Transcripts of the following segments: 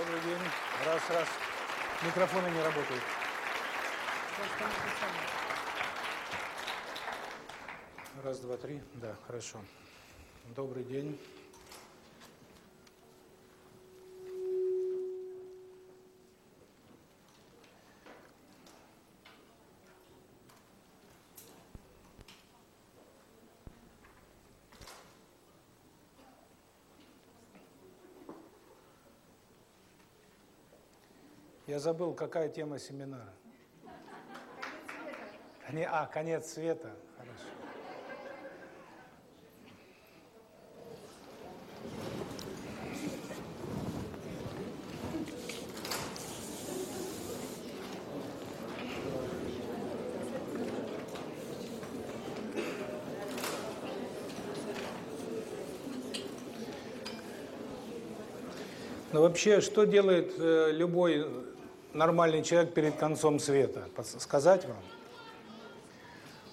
Добрый день. Раз, раз. Микрофоны не работают. Раз, два, три. Да, хорошо. Добрый день. Забыл, какая тема семинара. Не, а, конец света. Хорошо. Но вообще, что делает э, любой нормальный человек перед концом света? Сказать вам?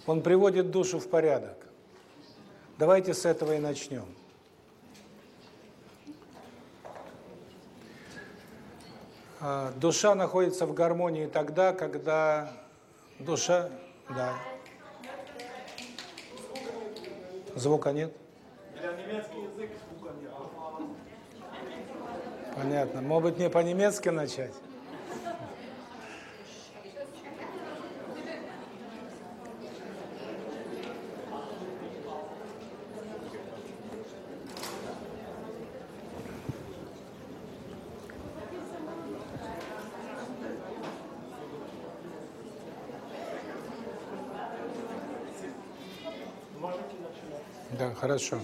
Он приводит душу в порядок. Давайте с этого и начнем. А, душа находится в гармонии тогда, когда душа... Да. Звука нет? немецкий язык звука нет. Понятно. Может быть, мне по-немецки начать? Да, хорошо.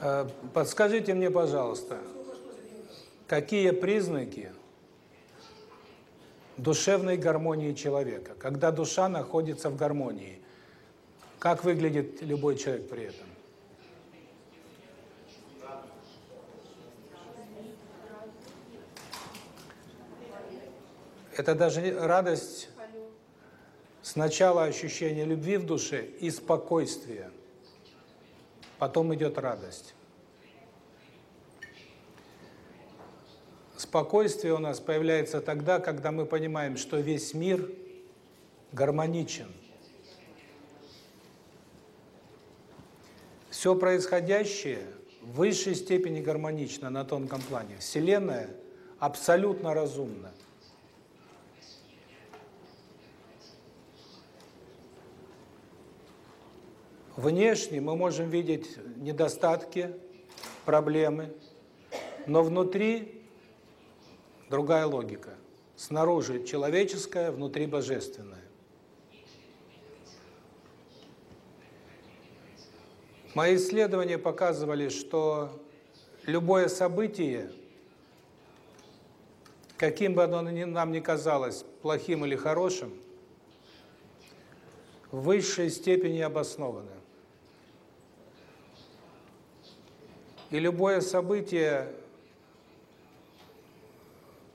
Э, подскажите мне, пожалуйста, какие признаки душевной гармонии человека? Когда душа находится в гармонии, как выглядит любой человек при этом? Это даже радость, сначала ощущение любви в душе и спокойствия потом идет радость. Спокойствие у нас появляется тогда, когда мы понимаем, что весь мир гармоничен. Все происходящее в высшей степени гармонично на тонком плане. Вселенная абсолютно разумна. Внешне мы можем видеть недостатки, проблемы, но внутри другая логика. Снаружи человеческая, внутри божественная. Мои исследования показывали, что любое событие, каким бы оно нам ни казалось, плохим или хорошим, в высшей степени обосновано. И любое событие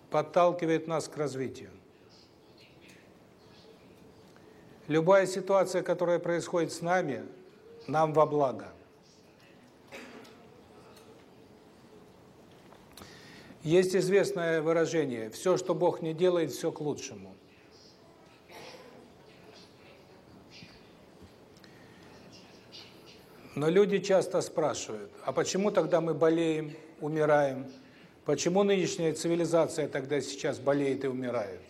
подталкивает нас к развитию. Любая ситуация, которая происходит с нами, нам во благо. Есть известное выражение «все, что Бог не делает, все к лучшему». Но люди часто спрашивают, а почему тогда мы болеем, умираем? Почему нынешняя цивилизация тогда сейчас болеет и умирает?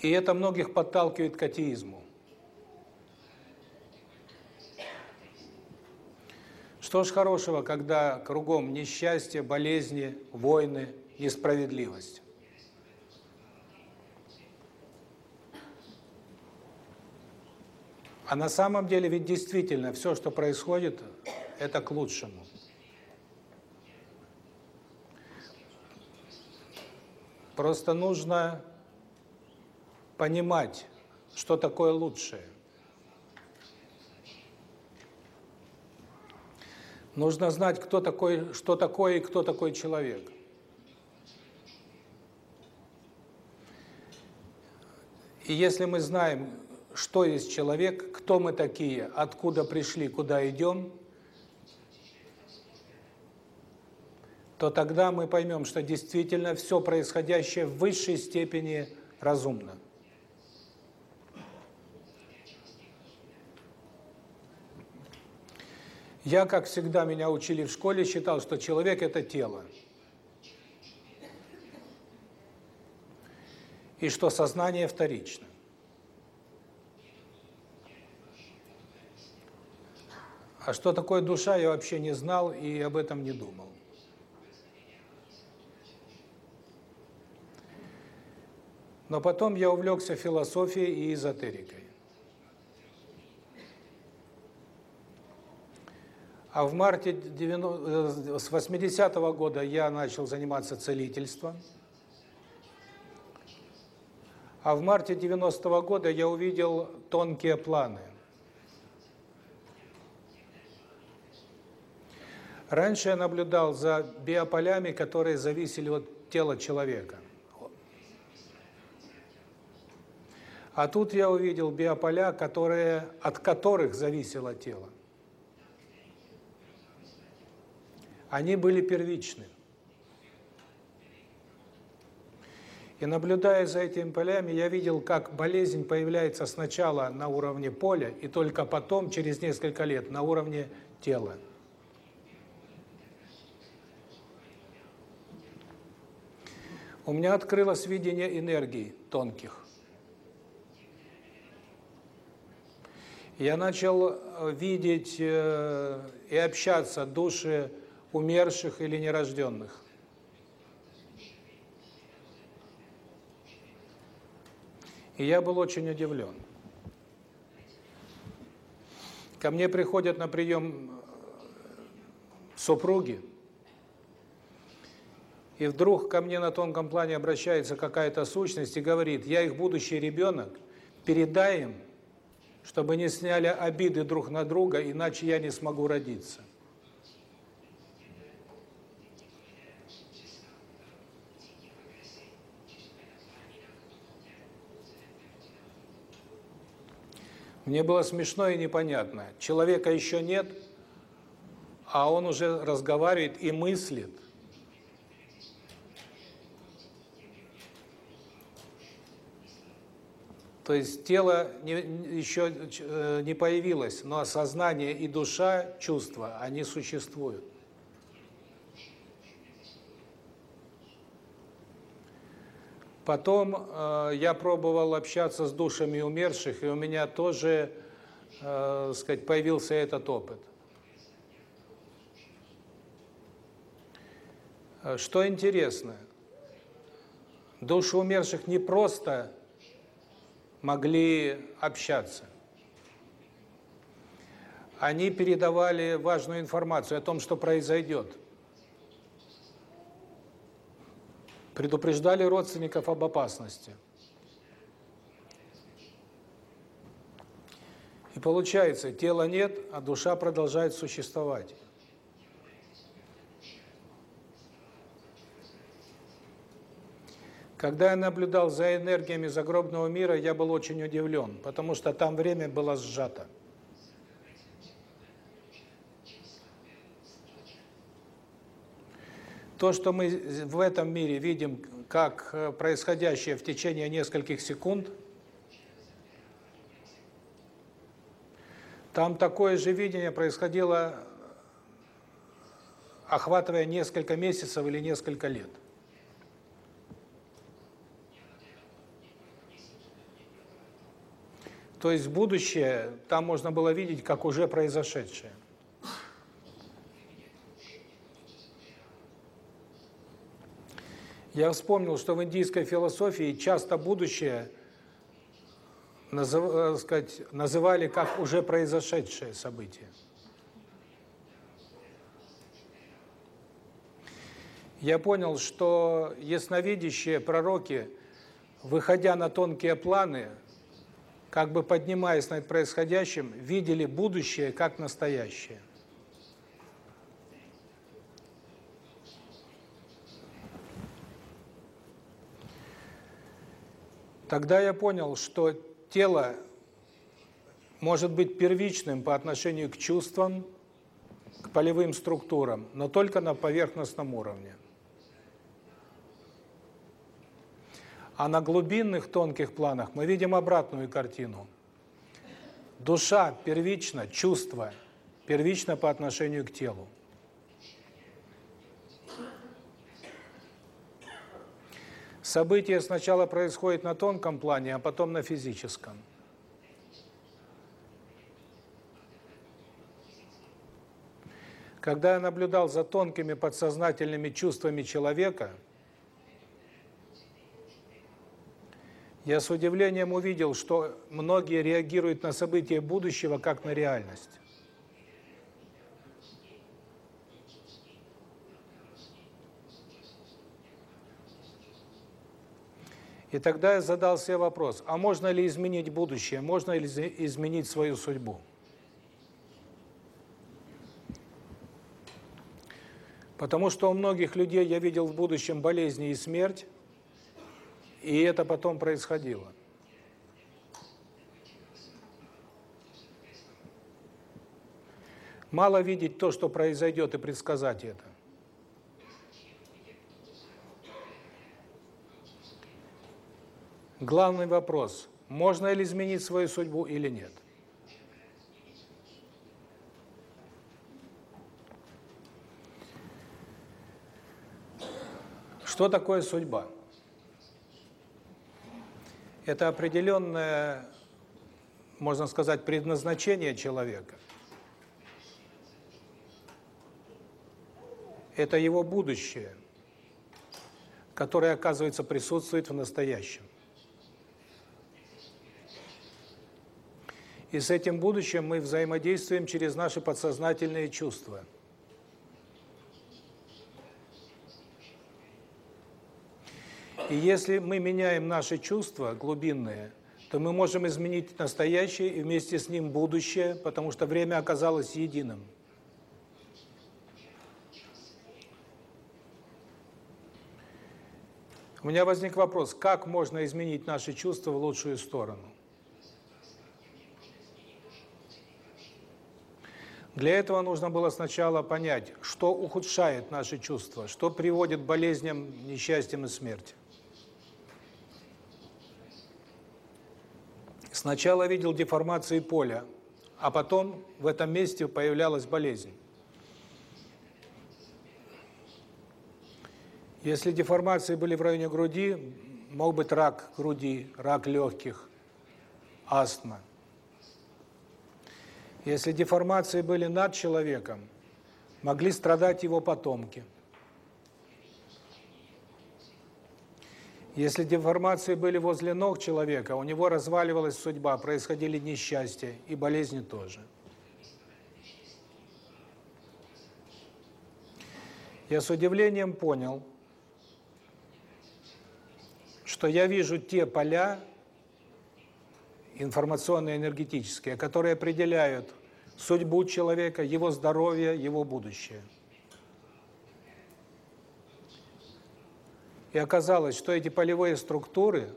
И это многих подталкивает к атеизму. Что ж хорошего, когда кругом несчастье, болезни, войны, несправедливость? А на самом деле ведь действительно все, что происходит, это к лучшему. Просто нужно понимать, что такое лучшее. Нужно знать, кто такой, что такое и кто такой человек. И если мы знаем, что есть человек, кто мы такие, откуда пришли, куда идем, то тогда мы поймем, что действительно все происходящее в высшей степени разумно. Я, как всегда меня учили в школе, считал, что человек – это тело. И что сознание вторично. А что такое душа, я вообще не знал и об этом не думал. Но потом я увлекся философией и эзотерикой. А в марте 90, с 80 -го года я начал заниматься целительством. А в марте 90 -го года я увидел тонкие планы. Раньше я наблюдал за биополями, которые зависели от тела человека. А тут я увидел биополя, которые, от которых зависело тело. Они были первичны. И наблюдая за этими полями, я видел, как болезнь появляется сначала на уровне поля, и только потом, через несколько лет, на уровне тела. У меня открылось видение энергий тонких. я начал э, видеть э, и общаться души умерших или нерожденных. И я был очень удивлен. Ко мне приходят на прием э, супруги, и вдруг ко мне на тонком плане обращается какая-то сущность и говорит, я их будущий ребенок, передай им, чтобы не сняли обиды друг на друга, иначе я не смогу родиться. Мне было смешно и непонятно. Человека еще нет, а он уже разговаривает и мыслит. То есть тело не, еще э, не появилось, но сознание и душа, чувства, они существуют. Потом э, я пробовал общаться с душами умерших, и у меня тоже, э, сказать, появился этот опыт. Э, что интересно, души умерших не просто могли общаться. Они передавали важную информацию о том, что произойдет. Предупреждали родственников об опасности. И получается, тела нет, а душа продолжает существовать. Когда я наблюдал за энергиями загробного мира, я был очень удивлен, потому что там время было сжато. То, что мы в этом мире видим как э, происходящее в течение нескольких секунд, там такое же видение происходило, охватывая несколько месяцев или несколько лет. То есть будущее там можно было видеть как уже произошедшее. Я вспомнил, что в индийской философии часто будущее назыв, э, сказать, называли как уже произошедшее событие. Я понял, что ясновидящие пророки, выходя на тонкие планы, как бы поднимаясь над происходящим, видели будущее как настоящее. Тогда я понял, что тело может быть первичным по отношению к чувствам, к полевым структурам, но только на поверхностном уровне. А на глубинных тонких планах мы видим обратную картину. Душа первична, чувство первично по отношению к телу. Событие сначала происходит на тонком плане, а потом на физическом. Когда я наблюдал за тонкими подсознательными чувствами человека, я с удивлением увидел, что многие реагируют на события будущего как на реальность. И тогда я задал себе вопрос, а можно ли изменить будущее, можно ли изменить свою судьбу? Потому что у многих людей я видел в будущем болезни и смерть, и это потом происходило. Мало видеть то, что произойдет, и предсказать это. Главный вопрос, можно ли изменить свою судьбу или нет. Что такое судьба? Это определенное, можно сказать, предназначение человека. Это его будущее, которое, оказывается, присутствует в настоящем. И с этим будущим мы взаимодействуем через наши подсознательные чувства. И если мы меняем наши чувства глубинные, то мы можем изменить настоящее и вместе с ним будущее, потому что время оказалось единым. У меня возник вопрос, как можно изменить наши чувства в лучшую сторону? Для этого нужно было сначала понять, что ухудшает наши чувства, что приводит к болезням, несчастьям и смерти. Сначала видел деформации поля, а потом в этом месте появлялась болезнь. Если деформации были в районе груди, мог быть рак груди, рак легких, астма – если деформации были над человеком, могли страдать его потомки. Если деформации были возле ног человека, у него разваливалась судьба, происходили несчастья и болезни тоже. Я с удивлением понял, что я вижу те поля, информационные, энергетические, которые определяют судьбу человека, его здоровье, его будущее. И оказалось, что эти полевые структуры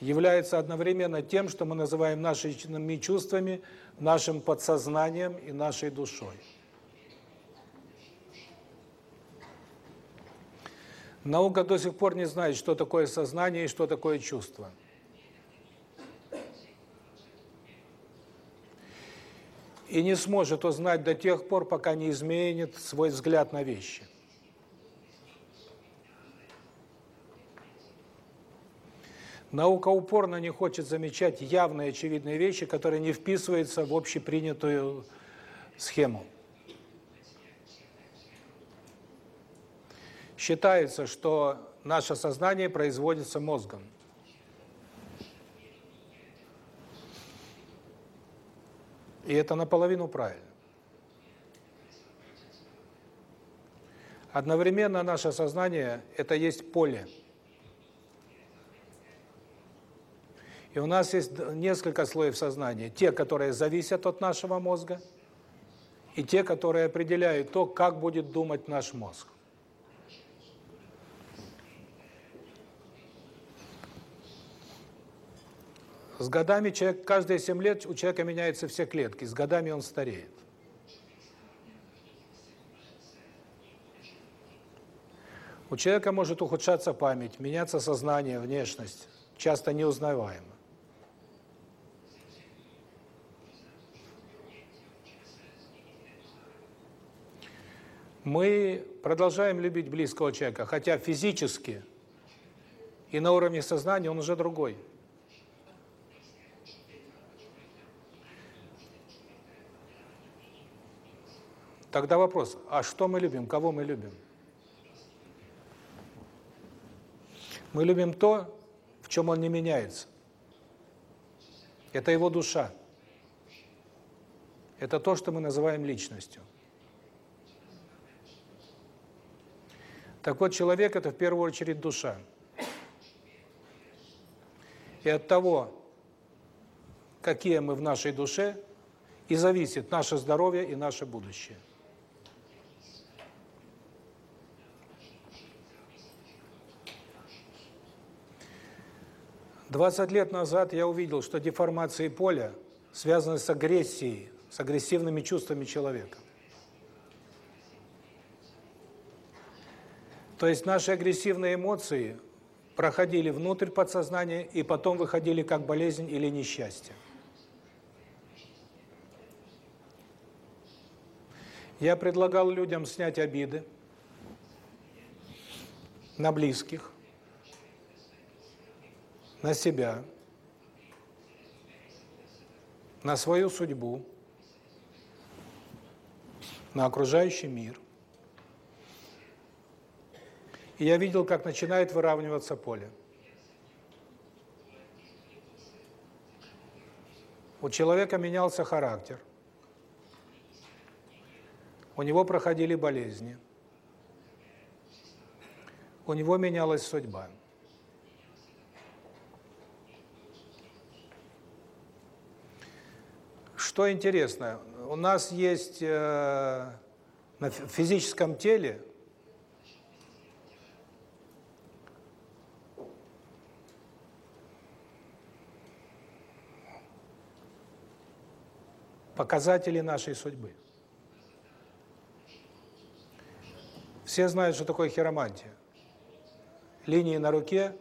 являются одновременно тем, что мы называем нашими чувствами, нашим подсознанием и нашей душой. Наука до сих пор не знает, что такое сознание и что такое чувство. и не сможет узнать до тех пор, пока не изменит свой взгляд на вещи. Наука упорно не хочет замечать явные очевидные вещи, которые не вписываются в общепринятую схему. Считается, что наше сознание производится мозгом. И это наполовину правильно. Одновременно наше сознание – это есть поле. И у нас есть несколько слоев сознания. Те, которые зависят от нашего мозга, и те, которые определяют то, как будет думать наш мозг. С годами человек, каждые 7 лет у человека меняются все клетки, с годами он стареет. У человека может ухудшаться память, меняться сознание, внешность, часто неузнаваемо. Мы продолжаем любить близкого человека, хотя физически и на уровне сознания он уже другой. Тогда вопрос, а что мы любим, кого мы любим? Мы любим то, в чем он не меняется. Это его душа. Это то, что мы называем личностью. Так вот, человек – это в первую очередь душа. И от того, какие мы в нашей душе, и зависит наше здоровье и наше будущее. 20 лет назад я увидел, что деформации поля связаны с агрессией, с агрессивными чувствами человека. То есть наши агрессивные эмоции проходили внутрь подсознания и потом выходили как болезнь или несчастье. Я предлагал людям снять обиды на близких, на себя, на свою судьбу, на окружающий мир. И я видел, как начинает выравниваться поле. У человека менялся характер. У него проходили болезни. У него менялась судьба. Что интересно, у нас есть э, на физическом теле показатели нашей судьбы. Все знают, что такое хиромантия. Линии на руке,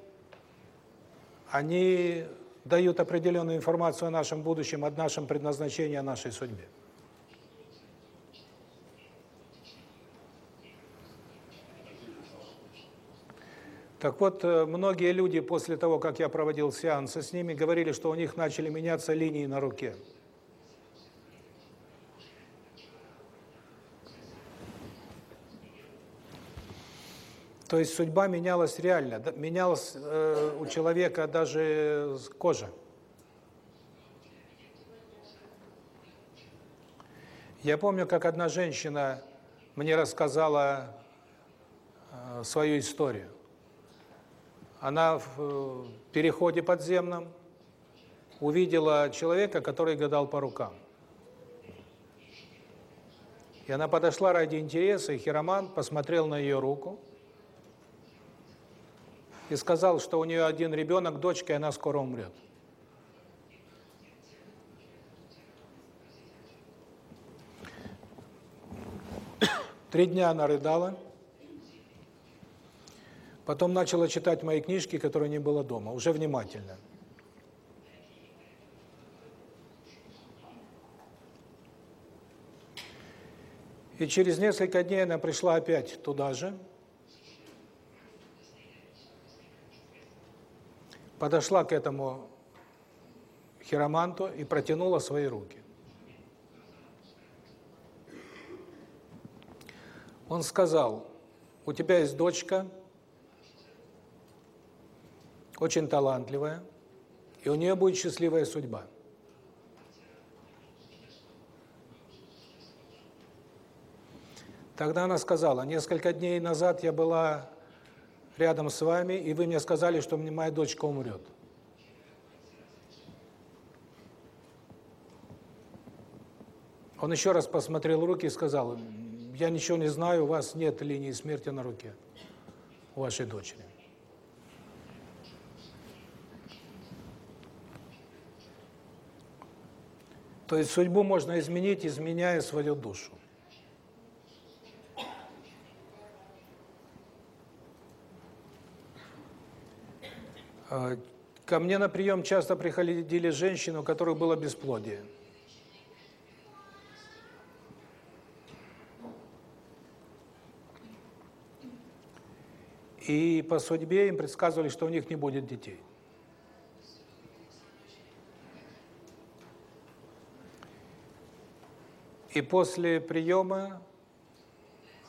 они дают определенную информацию о нашем будущем, о нашем предназначении, о нашей судьбе. Так вот, э, многие люди после того, как я проводил сеансы с ними, говорили, что у них начали меняться линии на руке. То есть судьба менялась реально, менялась э, у человека даже кожа. Я помню, как одна женщина мне рассказала э, свою историю. Она в э, переходе подземном увидела человека, который гадал по рукам. И она подошла ради интереса, и хироман посмотрел на ее руку, и сказал, что у нее один ребенок, дочка, и она скоро умрет. Три дня она рыдала. Потом начала читать мои книжки, которые не было дома, уже внимательно. И через несколько дней она пришла опять туда же, подошла к этому хироманту и протянула свои руки. Он сказал, у тебя есть дочка, очень талантливая, и у нее будет счастливая судьба. Тогда она сказала, несколько дней назад я была рядом с вами, и вы мне сказали, что мне моя дочка умрет. Он еще раз посмотрел руки и сказал, я ничего не знаю, у вас нет линии смерти на руке, у вашей дочери. То есть судьбу можно изменить, изменяя свою душу. Ко мне на прием часто приходили женщины, у которых было бесплодие. И по судьбе им предсказывали, что у них не будет детей. И после приема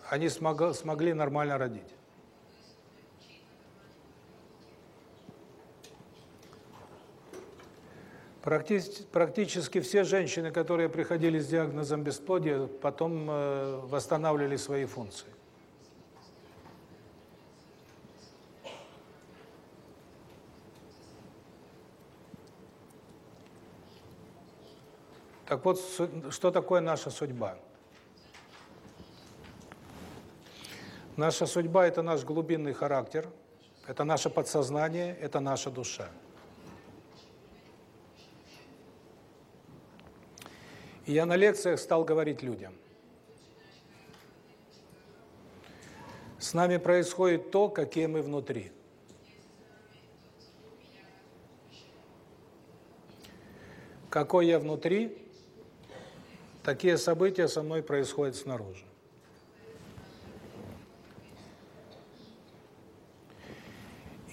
они смог, смогли нормально родить. Практически, практически все женщины, которые приходили с диагнозом бесплодия, потом э, восстанавливали свои функции. Так вот, что такое наша судьба? Наша судьба – это наш глубинный характер, это наше подсознание, это наша душа. И я на лекциях стал говорить людям. С нами происходит то, какие мы внутри. Какой я внутри, Такие события со мной происходят снаружи.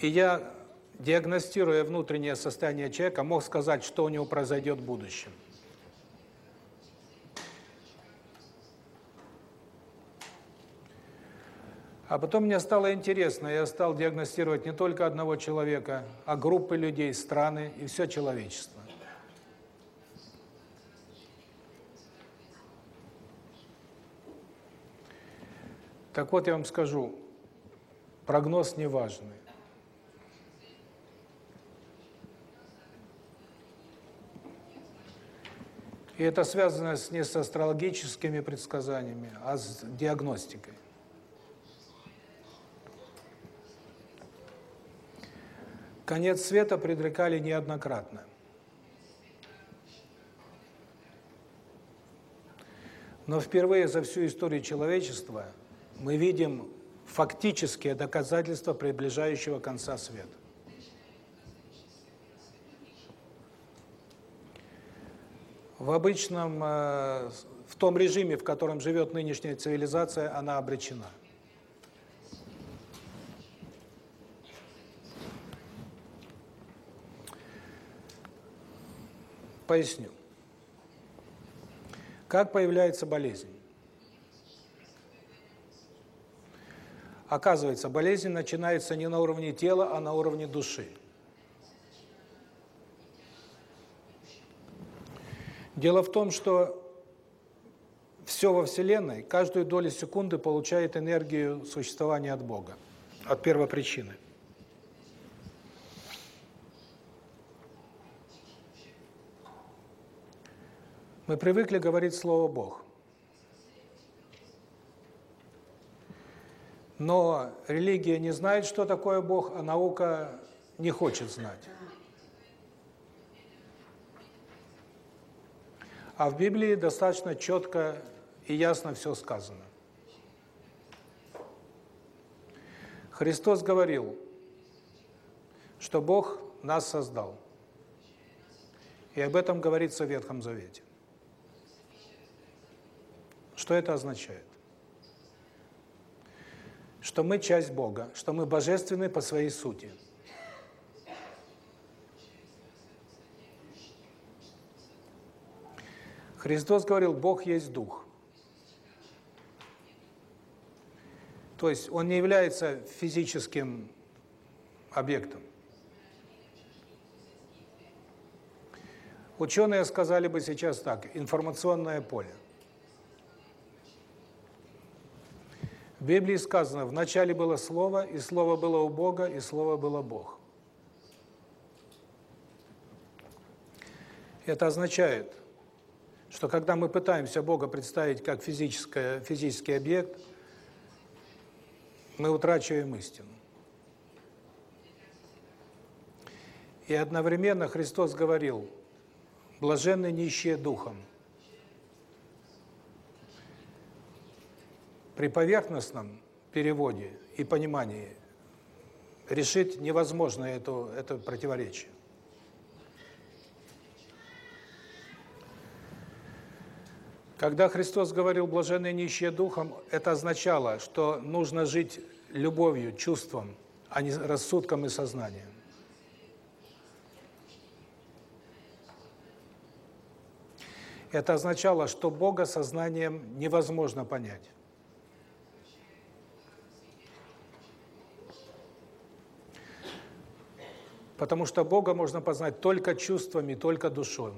И я, диагностируя внутреннее состояние человека, мог сказать, что у него произойдет в будущем. А потом мне стало интересно, я стал диагностировать не только одного человека, а группы людей, страны и все человечество. Так вот, я вам скажу, прогноз неважный. И это связано не с астрологическими предсказаниями, а с диагностикой. Конец света предрекали неоднократно. Но впервые за всю историю человечества – мы видим фактические доказательства приближающего конца света. В обычном, э, в том режиме, в котором живет нынешняя цивилизация, она обречена. Поясню. Как появляется болезнь? Оказывается, болезнь начинается не на уровне тела, а на уровне души. Дело в том, что все во Вселенной каждую долю секунды получает энергию существования от Бога, от первопричины. Мы привыкли говорить слово «Бог». Но религия не знает, что такое Бог, а наука не хочет знать. А в Библии достаточно четко и ясно все сказано. Христос говорил, что Бог нас создал. И об этом говорится в Ветхом Завете. Что это означает? что мы часть Бога, что мы божественны по своей сути. Христос говорил, Бог есть Дух. То есть Он не является физическим объектом. Ученые сказали бы сейчас так, информационное поле – В Библии сказано, в начале было Слово, и Слово было у Бога, и Слово было Бог. Это означает, что когда мы пытаемся Бога представить как физическое, физический объект, мы утрачиваем истину. И одновременно Христос говорил, блаженны нищие духом. При поверхностном переводе и понимании решить невозможно это, это противоречие. Когда Христос говорил «блаженные нищие духом», это означало, что нужно жить любовью, чувством, а не рассудком и сознанием. Это означало, что Бога сознанием невозможно понять. Потому что Бога можно познать только чувствами, только душой.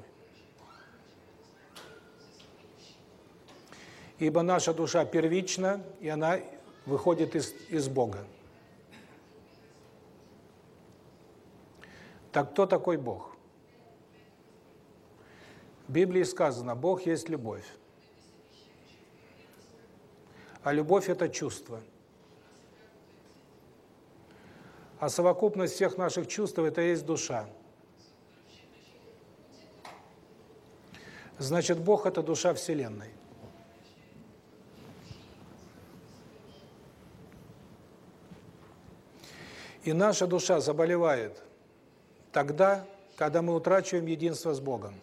Ибо наша душа первична, и она выходит из, из Бога. Так кто такой Бог? В Библии сказано, Бог есть любовь. А любовь – это чувство. А совокупность всех наших чувств – это есть душа. Значит, Бог – это душа Вселенной. И наша душа заболевает тогда, когда мы утрачиваем единство с Богом.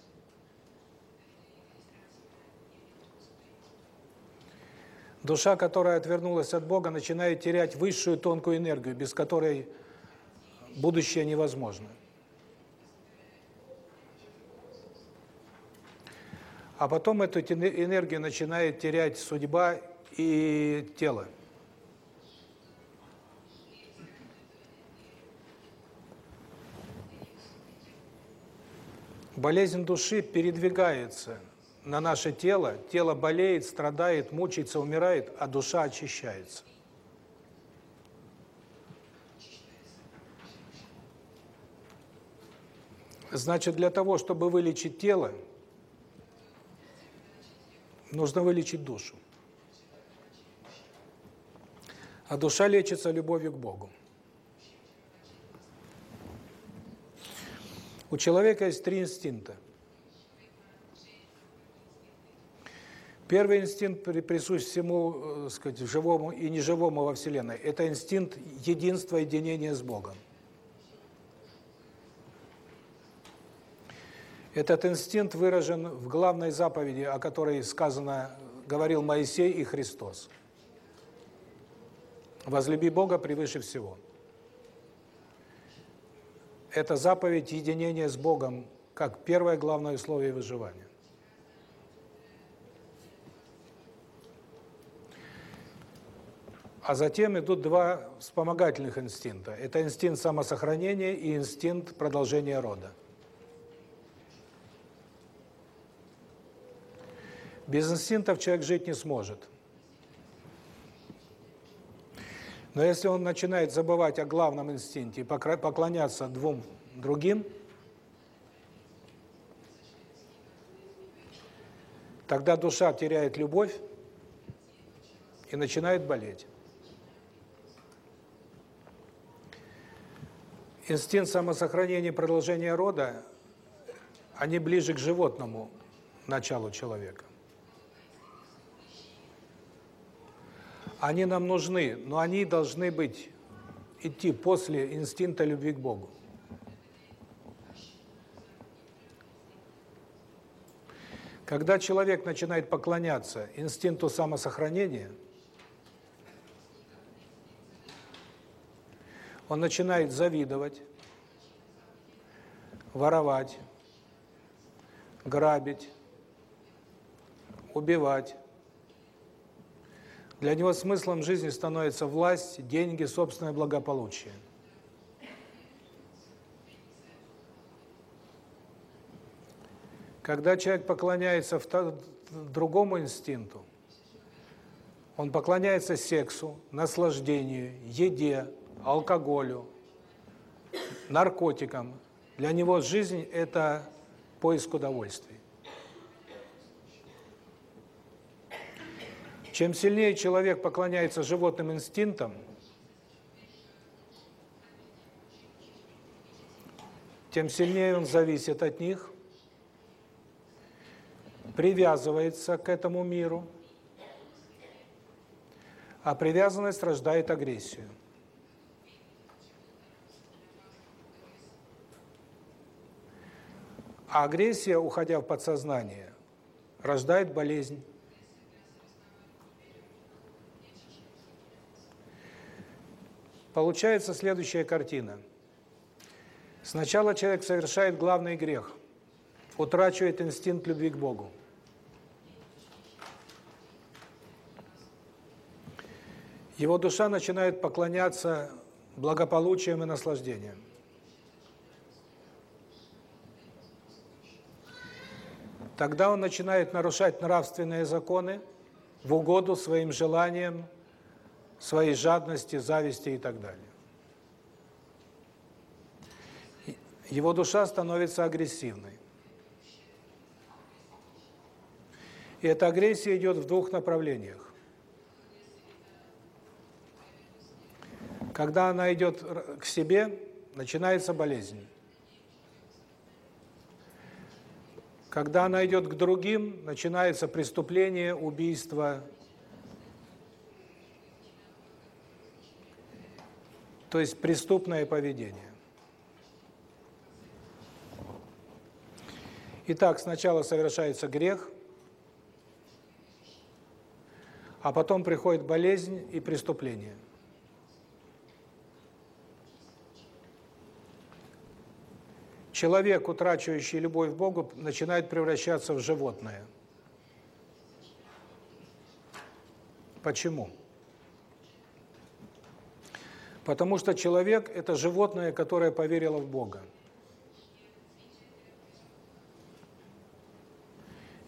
Душа, которая отвернулась от Бога, начинает терять высшую тонкую энергию, без которой будущее невозможно. А потом эту энергию начинает терять судьба и тело. Болезнь души передвигается на наше тело, тело болеет, страдает, мучается, умирает, а душа очищается. Значит, для того, чтобы вылечить тело, нужно вылечить душу. А душа лечится любовью к Богу. У человека есть три инстинкта. Первый инстинкт присущ всему, э, сказать, живому и неживому во Вселенной. Это инстинкт единства, единения с Богом. Этот инстинкт выражен в главной заповеди, о которой сказано, говорил Моисей и Христос. Возлюби Бога превыше всего. Это заповедь единения с Богом, как первое главное условие выживания. А затем идут два вспомогательных инстинкта. Это инстинкт самосохранения и инстинкт продолжения рода. Без инстинктов человек жить не сможет. Но если он начинает забывать о главном инстинкте и поклоняться двум другим, тогда душа теряет любовь и начинает болеть. инстинкт самосохранения и продолжения рода, они ближе к животному началу человека. Они нам нужны, но они должны быть, идти после инстинкта любви к Богу. Когда человек начинает поклоняться инстинкту самосохранения – он начинает завидовать, воровать, грабить, убивать. Для него смыслом жизни становится власть, деньги, собственное благополучие. Когда человек поклоняется другому инстинкту, он поклоняется сексу, наслаждению, еде, алкоголю, наркотикам. Для него жизнь – это поиск удовольствий. Чем сильнее человек поклоняется животным инстинктам, тем сильнее он зависит от них, привязывается к этому миру, а привязанность рождает агрессию. А агрессия, уходя в подсознание, рождает болезнь. Получается следующая картина. Сначала человек совершает главный грех, утрачивает инстинкт любви к Богу. Его душа начинает поклоняться благополучием и наслаждением. Тогда он начинает нарушать нравственные законы в угоду своим желаниям, своей жадности, зависти и так далее. Его душа становится агрессивной. И эта агрессия идет в двух направлениях. Когда она идет к себе, начинается болезнь. Когда она идет к другим, начинается преступление, убийство. То есть преступное поведение. Итак, сначала совершается грех, а потом приходит болезнь и преступление. Человек, утрачивающий любовь к Богу, начинает превращаться в животное. Почему? Потому что человек – это животное, которое поверило в Бога.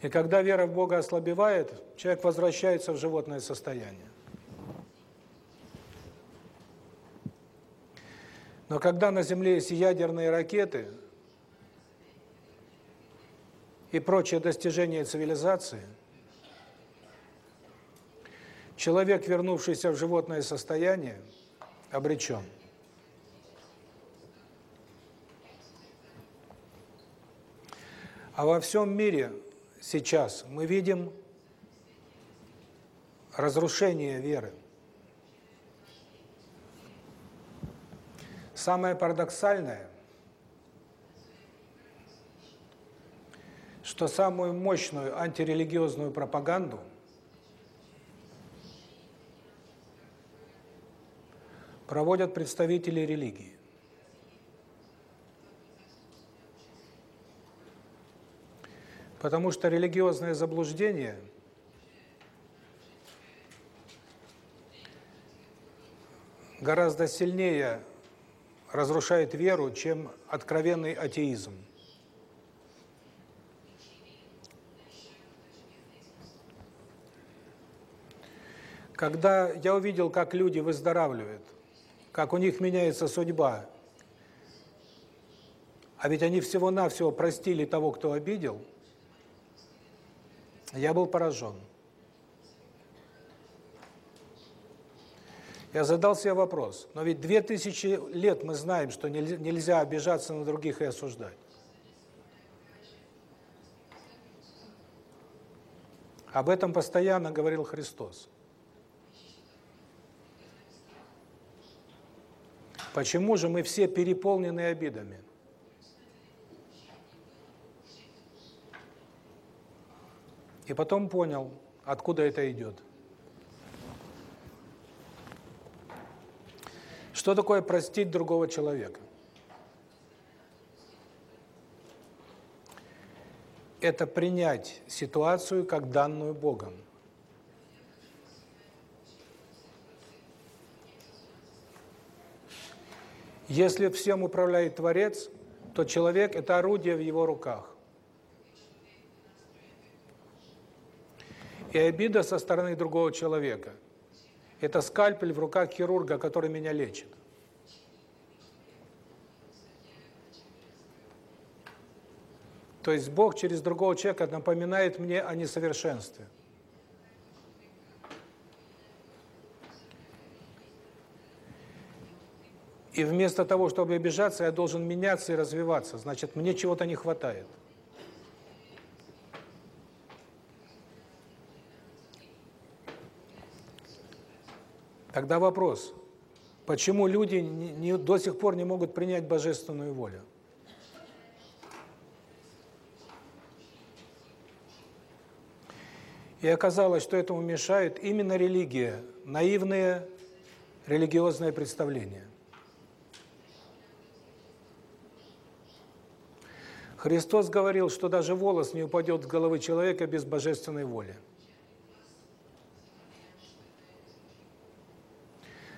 И когда вера в Бога ослабевает, человек возвращается в животное состояние. Но когда на Земле есть ядерные ракеты – и прочие достижения цивилизации, человек, вернувшийся в животное состояние, обречен. А во всем мире сейчас мы видим разрушение веры. Самое парадоксальное – что самую мощную антирелигиозную пропаганду проводят представители религии. Потому что религиозное заблуждение гораздо сильнее разрушает веру, чем откровенный атеизм. Когда я увидел, как люди выздоравливают, как у них меняется судьба, а ведь они всего-навсего простили того, кто обидел, я был поражен. Я задал себе вопрос, но ведь две тысячи лет мы знаем, что нельзя обижаться на других и осуждать. Об этом постоянно говорил Христос. Почему же мы все переполнены обидами? И потом понял, откуда это идет. Что такое простить другого человека? Это принять ситуацию как данную Богом. Если всем управляет Творец, то человек – это орудие в его руках. И обида со стороны другого человека – это скальпель в руках хирурга, который меня лечит. То есть Бог через другого человека напоминает мне о несовершенстве. И вместо того, чтобы обижаться, я должен меняться и развиваться. Значит, мне чего-то не хватает. Тогда вопрос, почему люди не, не, до сих пор не могут принять божественную волю? И оказалось, что этому мешают именно религия, наивные религиозные представления. Христос говорил, что даже волос не упадет с головы человека без божественной воли.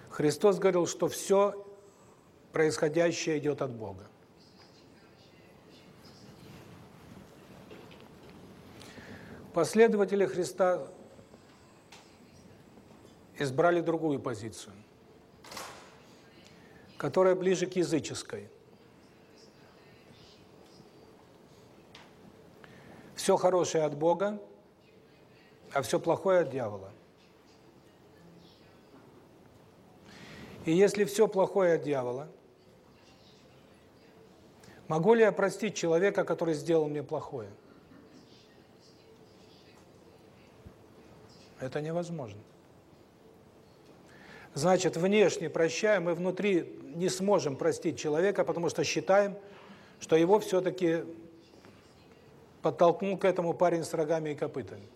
Христос говорил, что все происходящее идет от Бога. Последователи Христа избрали другую позицию, которая ближе к языческой. Все хорошее от Бога, а все плохое от дьявола. И если все плохое от дьявола, могу ли я простить человека, который сделал мне плохое? Это невозможно. Значит, внешне прощаем, и внутри не сможем простить человека, потому что считаем, что его все-таки подтолкнул к этому парень с рогами и копытами.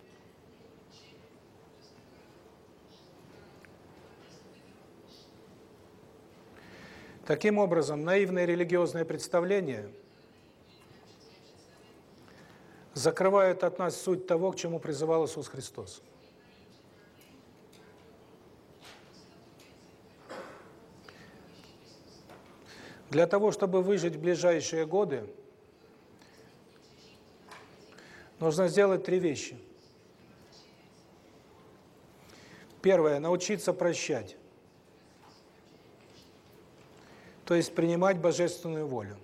Таким образом, наивное религиозное представление закрывает от нас суть того, к чему призывал Иисус Христос. Для того, чтобы выжить в ближайшие годы, нужно сделать три вещи. Первое – научиться прощать. То есть принимать божественную волю.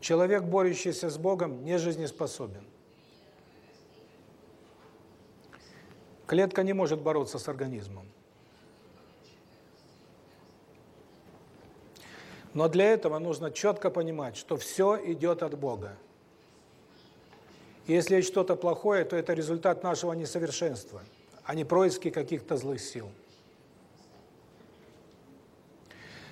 Человек, борющийся с Богом, не жизнеспособен. Клетка не может бороться с организмом. Но для этого нужно четко понимать, что все идет от Бога. если есть что-то плохое, то это результат нашего несовершенства, а не происки каких-то злых сил.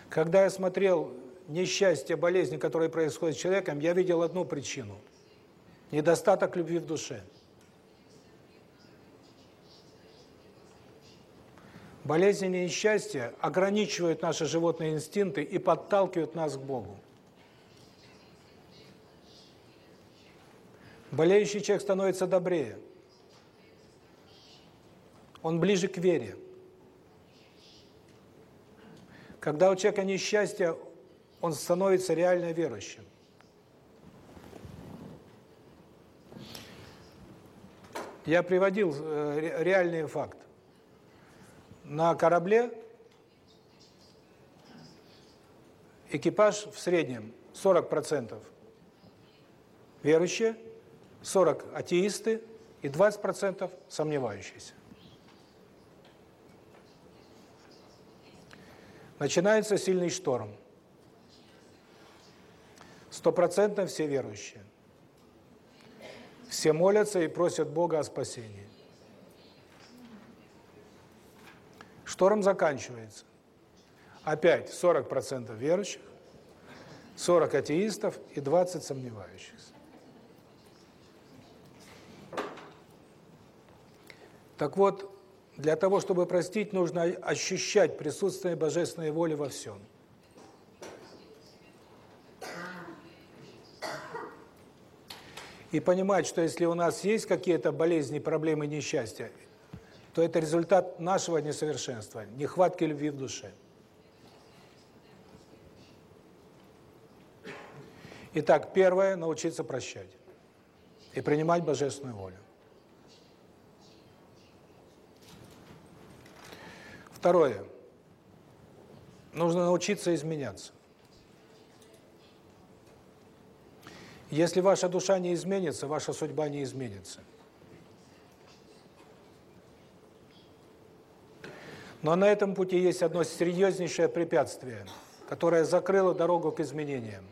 Когда я смотрел несчастье, болезни, которые происходят с человеком, я видел одну причину – недостаток любви в душе – Болезни и несчастья ограничивают наши животные инстинкты и подталкивают нас к Богу. Болеющий человек становится добрее. Он ближе к вере. Когда у человека несчастье, он становится реально верующим. Я приводил э, реальный факт на корабле экипаж в среднем 40% верующие, 40 атеисты и 20% сомневающиеся. Начинается сильный шторм. Стопроцентно все верующие. Все молятся и просят Бога о спасении. Шторм заканчивается. Опять 40% верующих, 40 атеистов и 20 сомневающихся. Так вот, для того, чтобы простить, нужно ощущать присутствие божественной воли во всем. И понимать, что если у нас есть какие-то болезни, проблемы, несчастья, то это результат нашего несовершенства, нехватки любви в душе. Итак, первое – научиться прощать и принимать божественную волю. Второе. Нужно научиться изменяться. Если ваша душа не изменится, ваша судьба не изменится. Но на этом пути есть одно серьезнейшее препятствие, которое закрыло дорогу к изменениям.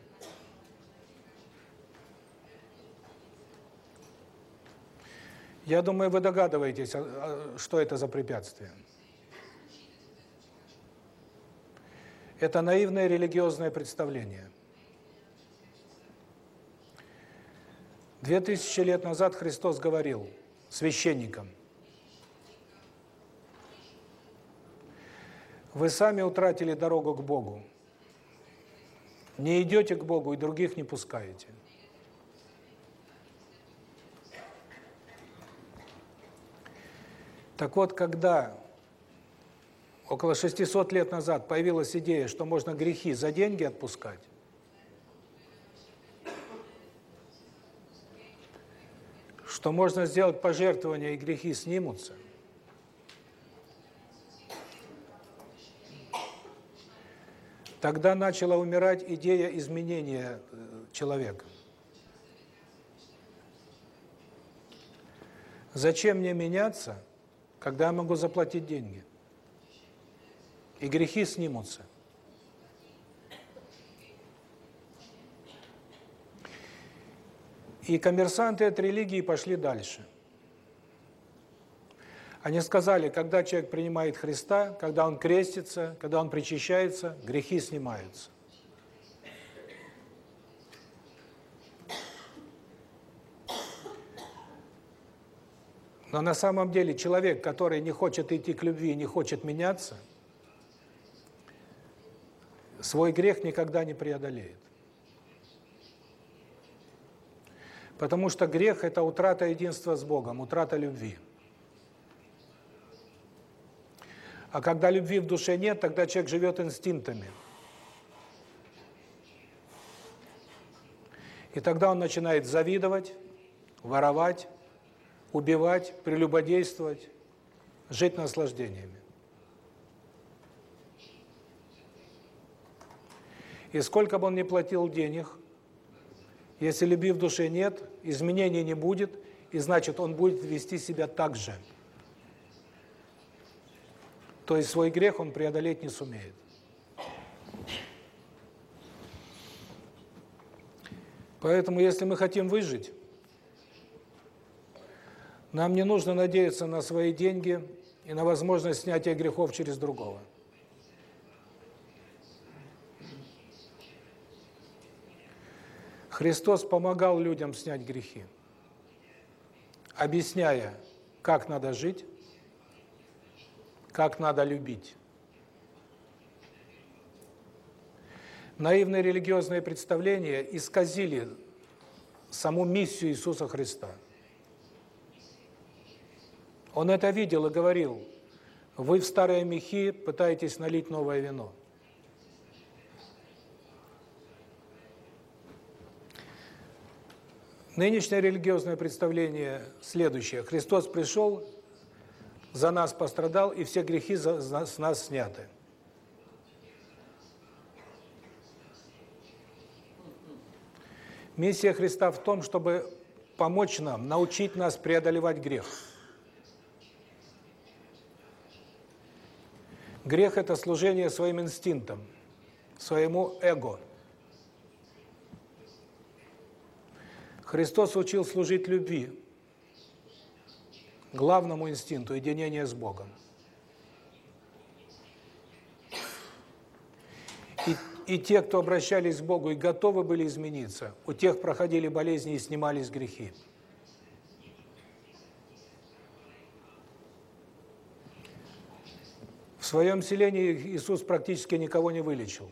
Я думаю, вы догадываетесь, а, а, что это за препятствие. Это наивное религиозное представление. Две тысячи лет назад Христос говорил священникам, вы сами утратили дорогу к Богу, не идете к Богу и других не пускаете. Так вот, когда около 600 лет назад появилась идея, что можно грехи за деньги отпускать, что можно сделать пожертвование и грехи снимутся, тогда начала умирать идея изменения э, человека. Зачем мне меняться, когда я могу заплатить деньги. И грехи снимутся. И коммерсанты от религии пошли дальше. Они сказали, когда человек принимает Христа, когда он крестится, когда он причащается, грехи снимаются. Но на самом деле человек, который не хочет идти к любви, не хочет меняться, свой грех никогда не преодолеет. Потому что грех – это утрата единства с Богом, утрата любви. А когда любви в душе нет, тогда человек живет инстинктами. И тогда он начинает завидовать, воровать, убивать, прелюбодействовать, жить наслаждениями. И сколько бы он ни платил денег, если любви в душе нет, изменений не будет, и значит, он будет вести себя так же. То есть свой грех он преодолеть не сумеет. Поэтому, если мы хотим выжить, нам не нужно надеяться на свои деньги и на возможность снятия грехов через другого. Христос помогал людям снять грехи, объясняя, как надо жить, как надо любить. Наивные религиозные представления исказили саму миссию Иисуса Христа – он это видел и говорил, вы в старые мехи пытаетесь налить новое вино. Нынешнее религиозное представление следующее. Христос пришел, за нас пострадал, и все грехи за, за, с нас сняты. Миссия Христа в том, чтобы помочь нам, научить нас преодолевать грех. Грех – это служение своим инстинктам, своему эго. Христос учил служить любви, главному инстинкту – единение с Богом. И, и те, кто обращались к Богу и готовы были измениться, у тех проходили болезни и снимались грехи. В своем селении Иисус практически никого не вылечил.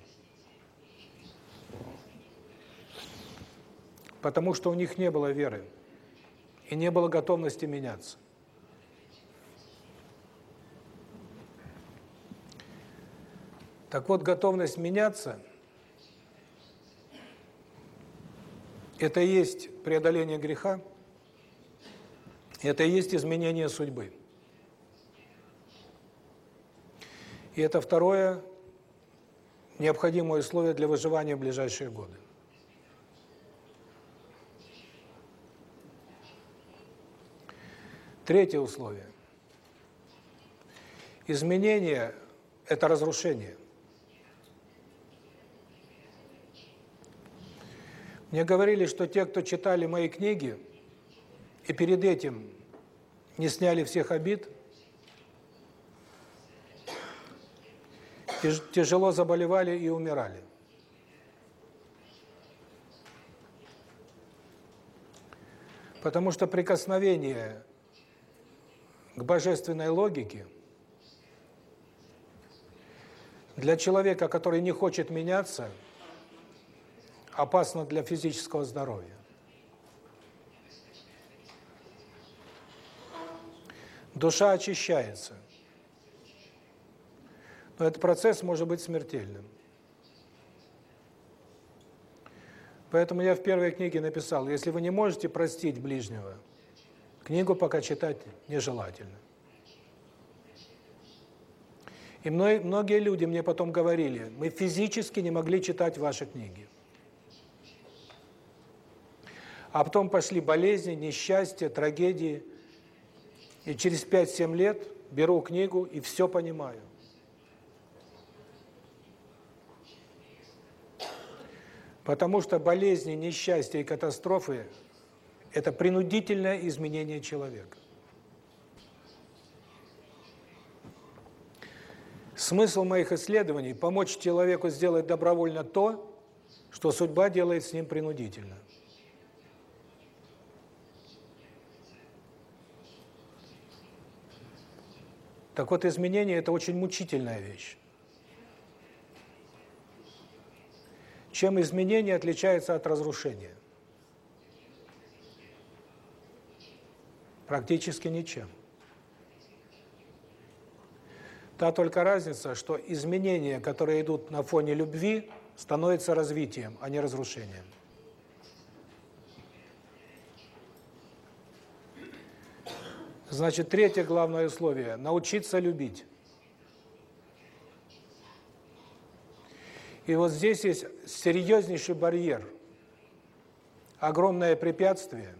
Потому что у них не было веры и не было готовности меняться. Так вот, готовность меняться – это и есть преодоление греха, это и есть изменение судьбы. И это второе необходимое условие для выживания в ближайшие годы. Третье условие. Изменение – это разрушение. Мне говорили, что те, кто читали мои книги, и перед этим не сняли всех обид, тяжело заболевали и умирали. Потому что прикосновение к божественной логике для человека, который не хочет меняться, опасно для физического здоровья. Душа очищается. Но этот процесс может быть смертельным. Поэтому я в первой книге написал, если вы не можете простить ближнего, книгу пока читать нежелательно. И многие люди мне потом говорили, мы физически не могли читать ваши книги. А потом пошли болезни, несчастья, трагедии. И через 5-7 лет беру книгу и все понимаю. Потому что болезни, несчастья и катастрофы – это принудительное изменение человека. Смысл моих исследований – помочь человеку сделать добровольно то, что судьба делает с ним принудительно. Так вот, изменение – это очень мучительная вещь. Чем изменение отличается от разрушения? Практически ничем. Та только разница, что изменения, которые идут на фоне любви, становятся развитием, а не разрушением. Значит, третье главное условие – научиться любить. И вот здесь есть серьезнейший барьер, огромное препятствие,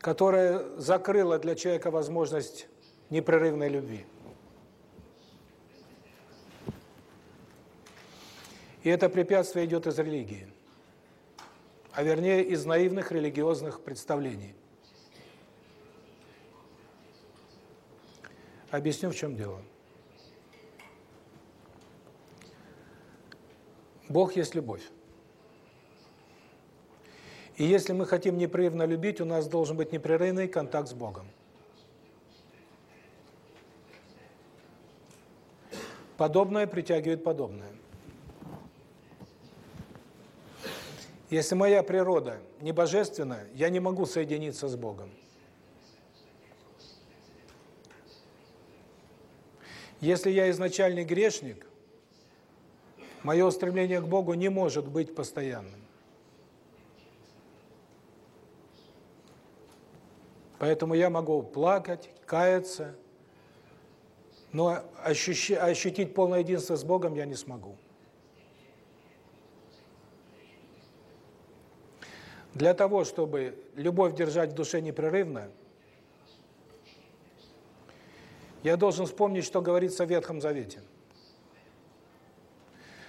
которое закрыло для человека возможность непрерывной любви. И это препятствие идет из религии, а вернее из наивных религиозных представлений. Объясню, в чем дело. Бог есть любовь. И если мы хотим непрерывно любить, у нас должен быть непрерывный контакт с Богом. Подобное притягивает подобное. Если моя природа не божественная, я не могу соединиться с Богом. Если я изначальный грешник, мое устремление к Богу не может быть постоянным. Поэтому я могу плакать, каяться, но ощущи, ощутить полное единство с Богом я не смогу. Для того, чтобы любовь держать в душе непрерывно, я должен вспомнить, что говорится в Ветхом Завете.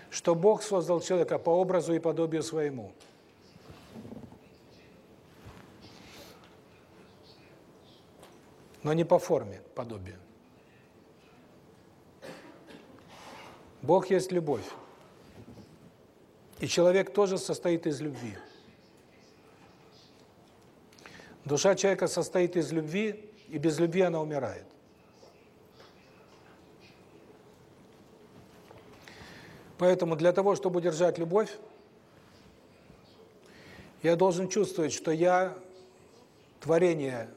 Что Бог создал человека по образу и подобию своему. Но не по форме подобия. Бог есть любовь. И человек тоже состоит из любви. Душа человека состоит из любви, и без любви она умирает. Поэтому для того, чтобы удержать любовь, я должен чувствовать, что я творение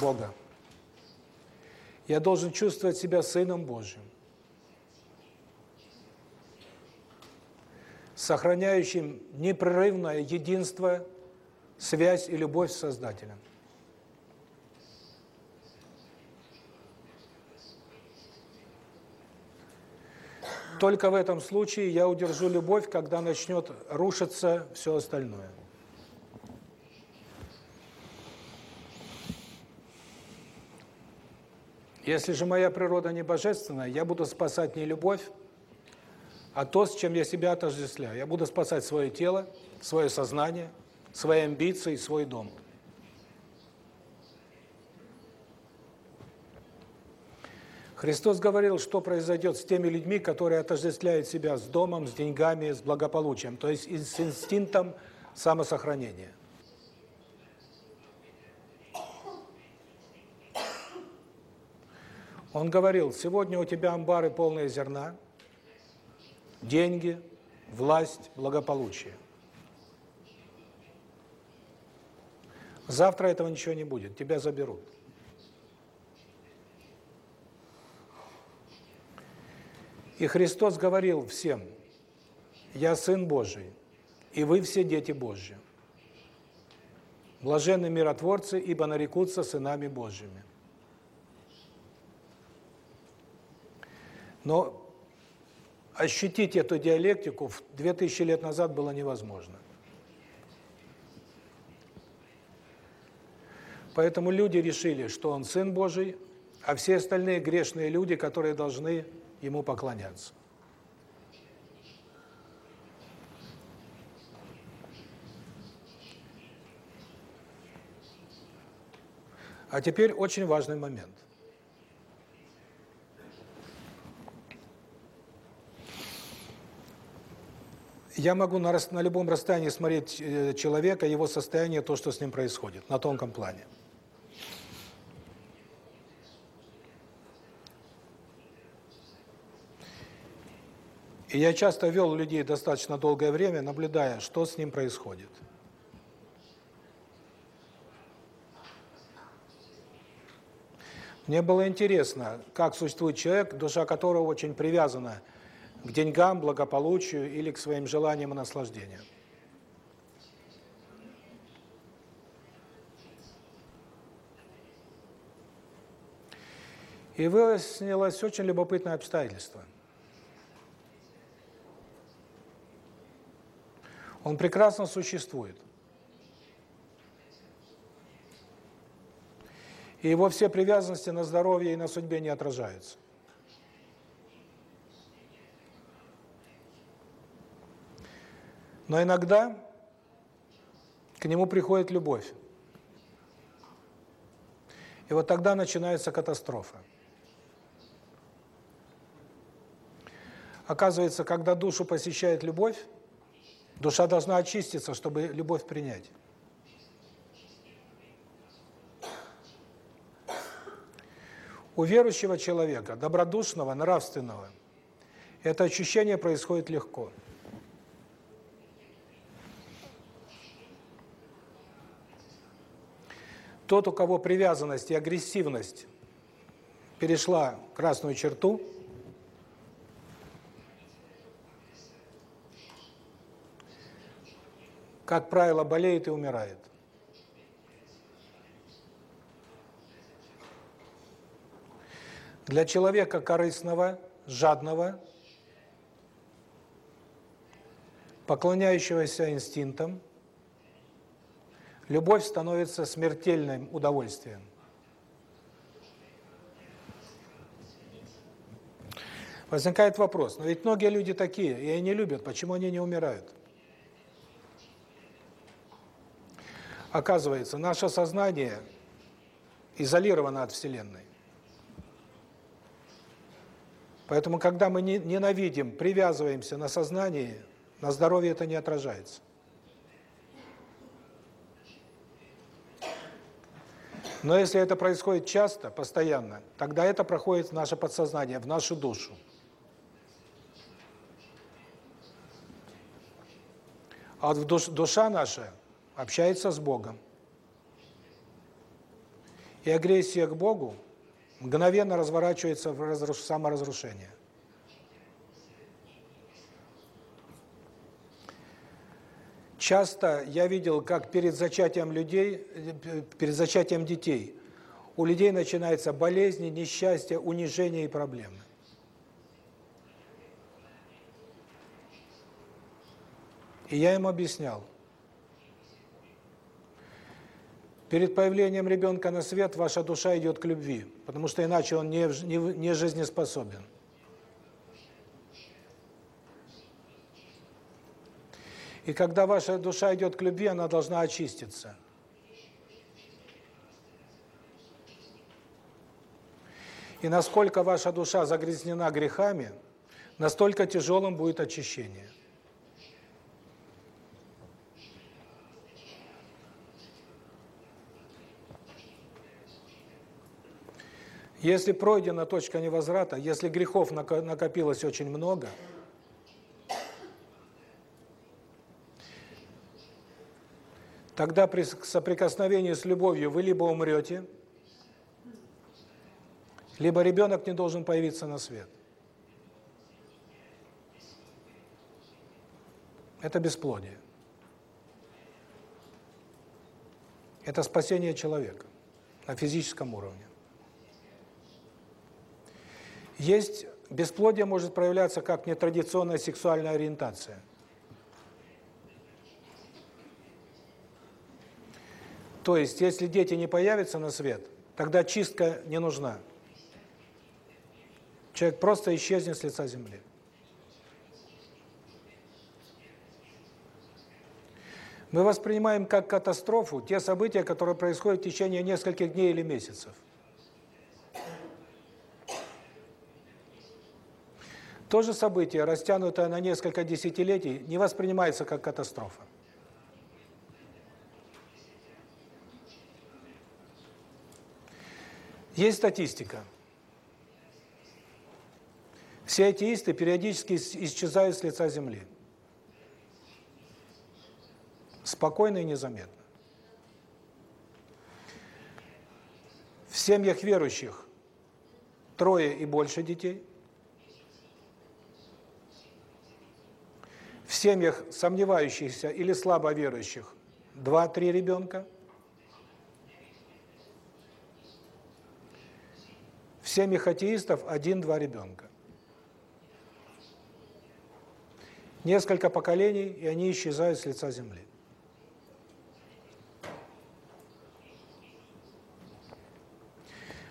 Бога. Я должен чувствовать себя Сыном Божьим. сохраняющим непрерывное единство, связь и любовь с Создателем. Только в этом случае я удержу любовь, когда начнет рушиться все остальное. Если же моя природа не божественная, я буду спасать не любовь, а то, с чем я себя отождествляю. Я буду спасать свое тело, свое сознание, свои амбиции, свой дом. Христос говорил, что произойдет с теми людьми, которые отождествляют себя с домом, с деньгами, с благополучием, то есть с инстинктом самосохранения. Он говорил, сегодня у тебя амбары полные зерна, деньги, власть, благополучие. Завтра этого ничего не будет, тебя заберут. И Христос говорил всем, «Я Сын Божий, и вы все дети Божьи. Блаженны миротворцы, ибо нарекутся сынами Божьими». Но ощутить эту диалектику 2000 лет назад было невозможно. Поэтому люди решили, что он Сын Божий, а все остальные грешные люди, которые должны ему поклоняться. А теперь очень важный момент. Я могу на, на любом расстоянии смотреть э, человека, его состояние, то, что с ним происходит, на тонком плане. И я часто вел людей достаточно долгое время, наблюдая, что с ним происходит. Мне было интересно, как существует человек, душа которого очень привязана к деньгам, благополучию или к своим желаниям и наслаждениям. И выяснилось очень любопытное обстоятельство – Он прекрасно существует. И его все привязанности на здоровье и на судьбе не отражаются. Но иногда к нему приходит любовь. И вот тогда начинается катастрофа. Оказывается, когда душу посещает любовь, Душа должна очиститься, чтобы любовь принять. У верующего человека, добродушного, нравственного, это ощущение происходит легко. Тот, у кого привязанность и агрессивность перешла красную черту – как правило, болеет и умирает. Для человека корыстного, жадного, поклоняющегося инстинктам, любовь становится смертельным удовольствием. Возникает вопрос, но ведь многие люди такие, и они любят, почему они не умирают? Оказывается, наше сознание изолировано от Вселенной. Поэтому, когда мы ненавидим, привязываемся на сознание, на здоровье это не отражается. Но если это происходит часто, постоянно, тогда это проходит в наше подсознание, в нашу душу. А вот душ, душа наша общается с Богом. И агрессия к Богу мгновенно разворачивается в разруш... саморазрушение. Часто я видел, как перед зачатием людей, перед зачатием детей у людей начинаются болезни, несчастья, унижения и проблемы. И я им объяснял – Перед появлением ребенка на свет ваша душа идет к любви, потому что иначе он не, не, не жизнеспособен. И когда ваша душа идет к любви, она должна очиститься. И насколько ваша душа загрязнена грехами, настолько тяжелым будет очищение. Если пройдена точка невозврата, если грехов накопилось очень много, тогда при соприкосновении с любовью вы либо умрете, либо ребенок не должен появиться на свет. Это бесплодие. Это спасение человека на физическом уровне. Есть бесплодие может проявляться как нетрадиционная сексуальная ориентация. То есть, если дети не появятся на свет, тогда чистка не нужна. Человек просто исчезнет с лица земли. Мы воспринимаем как катастрофу те события, которые происходят в течение нескольких дней или месяцев. То же событие, растянутое на несколько десятилетий, не воспринимается как катастрофа. Есть статистика. Все атеисты периодически исчезают с лица земли. Спокойно и незаметно. В семьях верующих трое и больше детей. В семьях сомневающихся или слабо верующих 2-3 ребенка. В семьях атеистов 1-2 ребенка. Несколько поколений, и они исчезают с лица земли.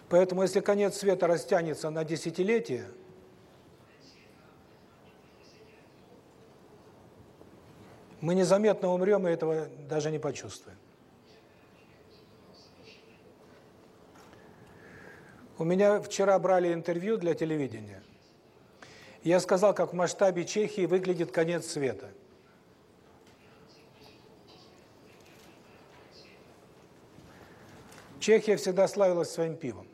Поэтому, если конец света растянется на десятилетия, мы незаметно умрем и этого даже не почувствуем. У меня вчера брали интервью для телевидения. Я сказал, как в масштабе Чехии выглядит конец света. Чехия всегда славилась своим пивом.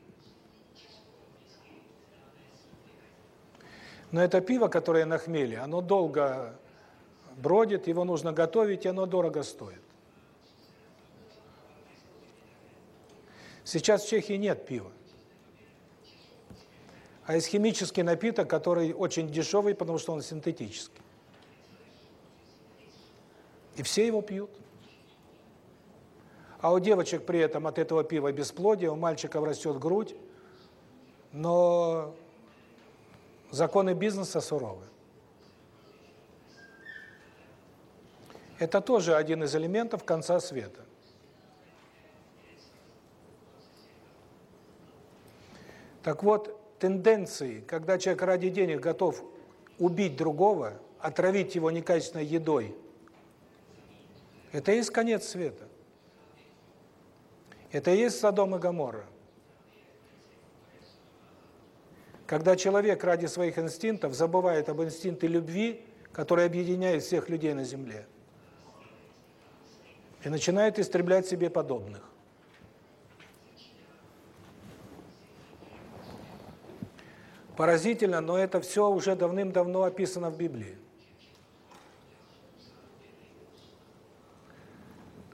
Но это пиво, которое на хмеле, оно долго бродит, его нужно готовить, и оно дорого стоит. Сейчас в Чехии нет пива. А есть химический напиток, который очень дешевый, потому что он синтетический. И все его пьют. А у девочек при этом от этого пива бесплодие, у мальчиков растет грудь, но законы бизнеса суровы. Это тоже один из элементов конца света. Так вот, тенденции, когда человек ради денег готов убить другого, отравить его некачественной едой, это и есть конец света. Это и есть Содом и Гоморра. Когда человек ради своих инстинктов забывает об инстинкте любви, который объединяет всех людей на земле, и начинает истреблять себе подобных. Поразительно, но это все уже давным-давно описано в Библии.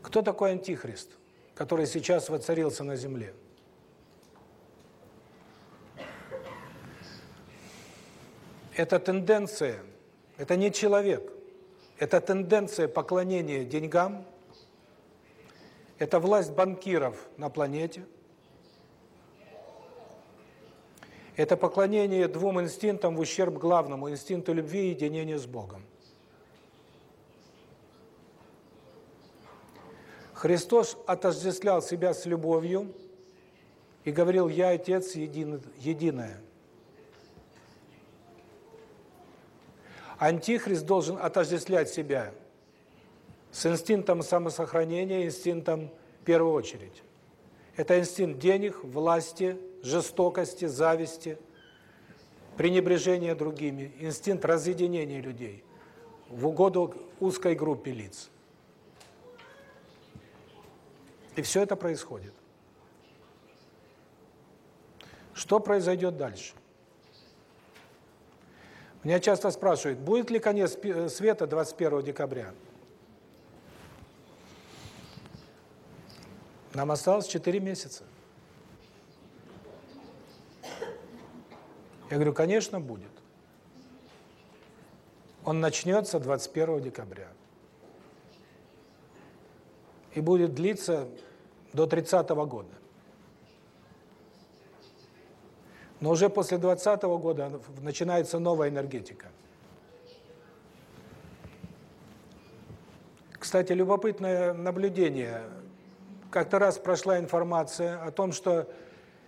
Кто такой Антихрист, который сейчас воцарился на земле? Это тенденция, это не человек, это тенденция поклонения деньгам, это власть банкиров на планете. Это поклонение двум инстинктам в ущерб главному инстинкту любви и единения с Богом. Христос отождествлял себя с любовью и говорил: "Я Отец един единое". Антихрист должен отождествлять себя с инстинктом самосохранения, инстинктом в первую очередь. Это инстинкт денег, власти, жестокости, зависти, пренебрежения другими, инстинкт разъединения людей в угоду узкой группе лиц. И все это происходит. Что произойдет дальше? Меня часто спрашивают, будет ли конец света 21 декабря? Нам осталось 4 месяца. Я говорю, конечно, будет. Он начнется 21 декабря. И будет длиться до 30 -го года. Но уже после 20 -го года начинается новая энергетика. Кстати, любопытное наблюдение. Как-то раз прошла информация о том, что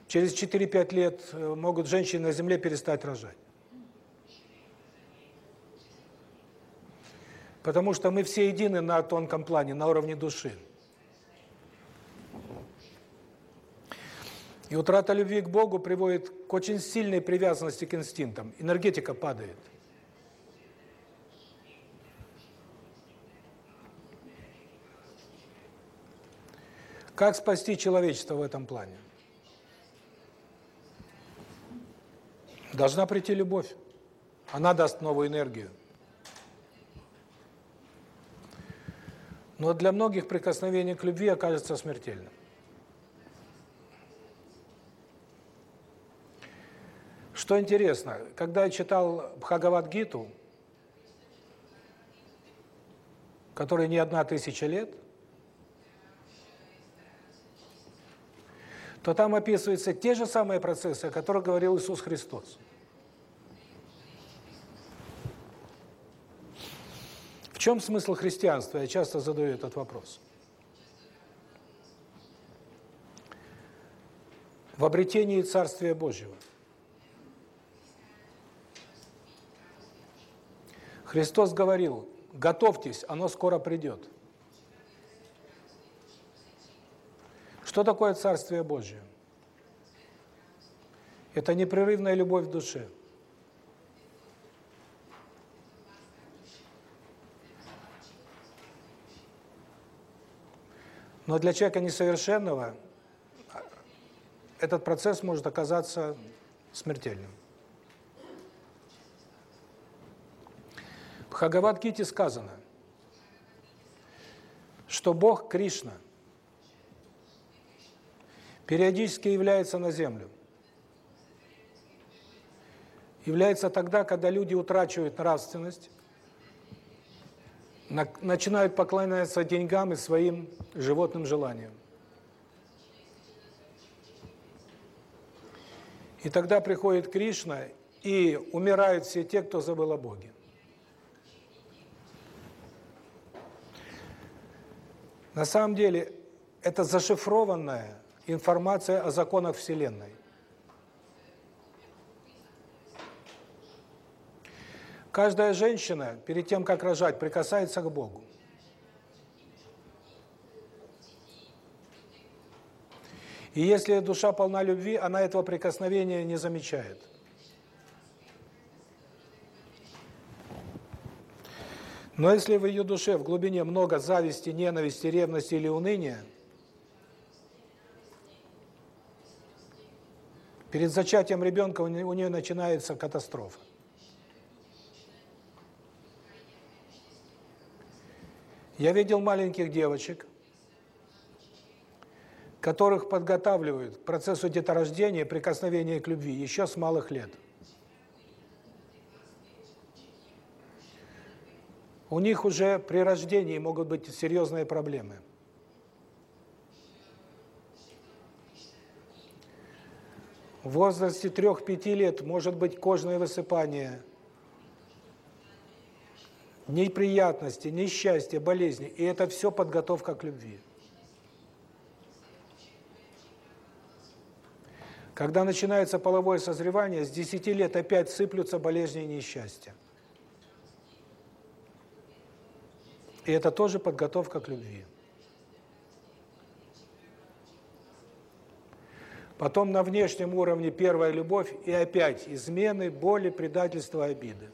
через 4-5 лет э, могут женщины на Земле перестать рожать. Потому что мы все едины на тонком плане, на уровне души. И утрата любви к Богу приводит к очень сильной привязанности к инстинктам. Энергетика падает. Как спасти человечество в этом плане? Должна прийти любовь. Она даст новую энергию. Но для многих прикосновение к любви окажется смертельным. Что интересно, когда я читал Бхагавад-гиту, которой не одна тысяча лет, то там описываются те же самые процессы, о которых говорил Иисус Христос. В чем смысл христианства? Я часто задаю этот вопрос. В обретении Царствия Божьего – Христос говорил, готовьтесь, оно скоро придет. Что такое Царствие Божие? Это непрерывная любовь в душе. Но для человека несовершенного этот процесс может оказаться смертельным. Бхагавад-гите сказано, что Бог Кришна периодически является на землю. Является тогда, когда люди утрачивают нравственность, начинают поклоняться деньгам и своим животным желаниям. И тогда приходит Кришна, и умирают все те, кто забыл о Боге. На самом деле, это зашифрованная информация о законах Вселенной. Каждая женщина, перед тем, как рожать, прикасается к Богу. И если душа полна любви, она этого прикосновения не замечает. Но если в ее душе, в глубине много зависти, ненависти, ревности или уныния, перед зачатием ребенка у нее начинается катастрофа. Я видел маленьких девочек, которых подготавливают к процессу деторождения, прикосновения к любви еще с малых лет. у них уже при рождении могут быть серьезные проблемы. В возрасте 3-5 лет может быть кожное высыпание, неприятности, несчастье, болезни. И это все подготовка к любви. Когда начинается половое созревание, с 10 лет опять сыплются болезни и несчастья. И это тоже подготовка к любви. Потом на внешнем уровне первая любовь и опять измены, боли, предательства, обиды.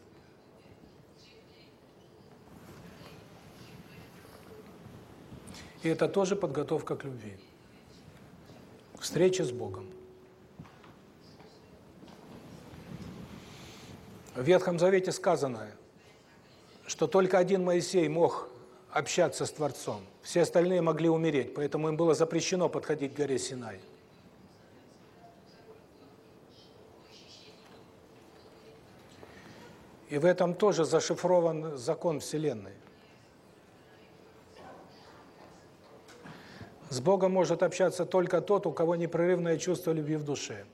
И это тоже подготовка к любви. Встреча с Богом. В Ветхом Завете сказано, что только один Моисей мог общаться с Творцом. Все остальные могли умереть, поэтому им было запрещено подходить к горе Синай. И в этом тоже зашифрован закон Вселенной. С Богом может общаться только тот, у кого непрерывное чувство любви в душе.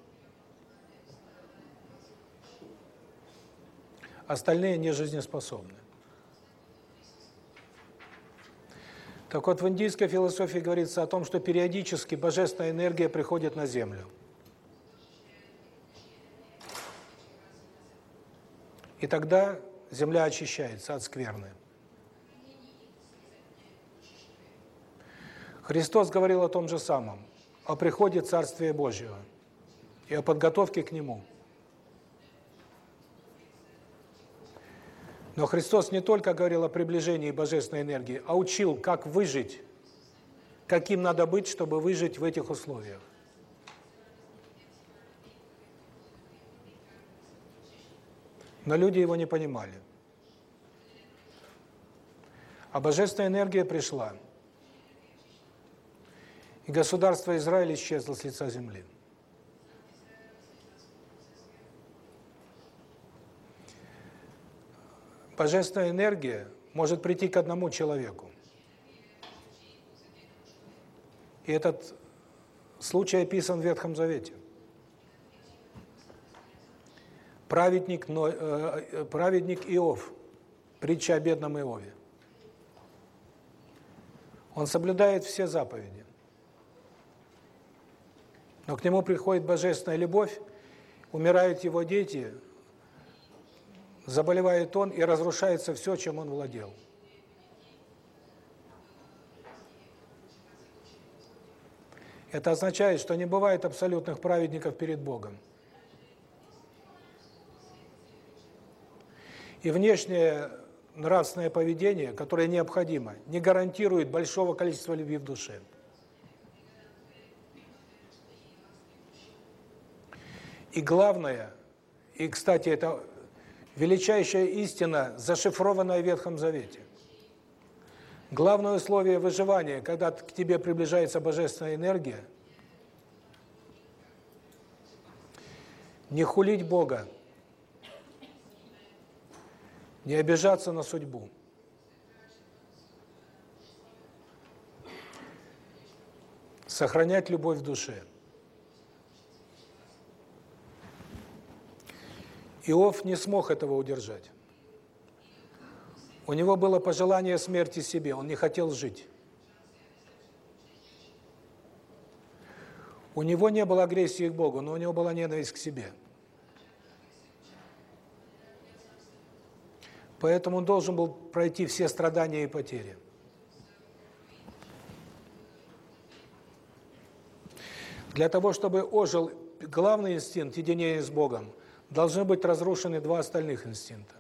Остальные не жизнеспособны. Так вот, в индийской философии говорится о том, что периодически божественная энергия приходит на Землю. И тогда земля очищается от скверны. Христос говорил о том же самом, о приходе Царствия Божьего и о подготовке к Нему. Но Христос не только говорил о приближении божественной энергии, а учил, как выжить, каким надо быть, чтобы выжить в этих условиях. Но люди его не понимали. А божественная энергия пришла. И государство Израиль исчезло с лица земли. Божественная энергия может прийти к одному человеку. И этот случай описан в Ветхом Завете. Праведник, но, э, э, праведник Иов, притча о бедном Иове. Он соблюдает все заповеди. Но к нему приходит божественная любовь, умирают его дети, заболевает он, и разрушается все, чем он владел. Это означает, что не бывает абсолютных праведников перед Богом. И внешнее нравственное поведение, которое необходимо, не гарантирует большого количества любви в душе. И главное, и, кстати, это величайшая истина, зашифрованная в Ветхом Завете. Главное условие выживания, когда к тебе приближается божественная энергия, не хулить Бога, не обижаться на судьбу. Сохранять любовь в душе. Иов не смог этого удержать. У него было пожелание смерти себе, он не хотел жить. У него не было агрессии к Богу, но у него была ненависть к себе. Поэтому он должен был пройти все страдания и потери. Для того, чтобы ожил главный инстинкт единения с Богом, должны быть разрушены два остальных инстинкта.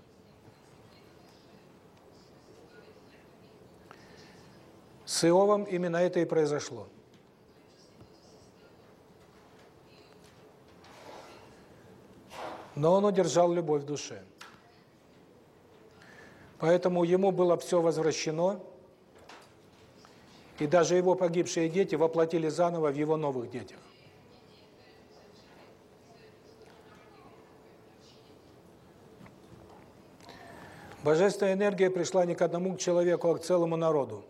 С Иовом именно это и произошло. Но он удержал любовь в душе. Поэтому ему было все возвращено, и даже его погибшие дети воплотили заново в его новых детях. Божественная энергия пришла не к одному человеку, а к целому народу.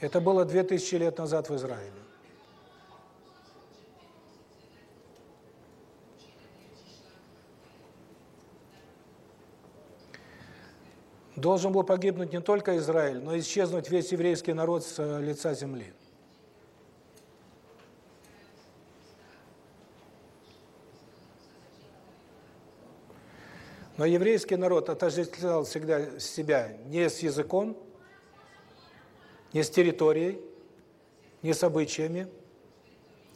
Это было 2000 лет назад в Израиле. Должен был погибнуть не только Израиль, но исчезнуть весь еврейский народ с э, лица земли. Но еврейский народ отождествлял всегда себя не с языком, не с территорией, не с обычаями,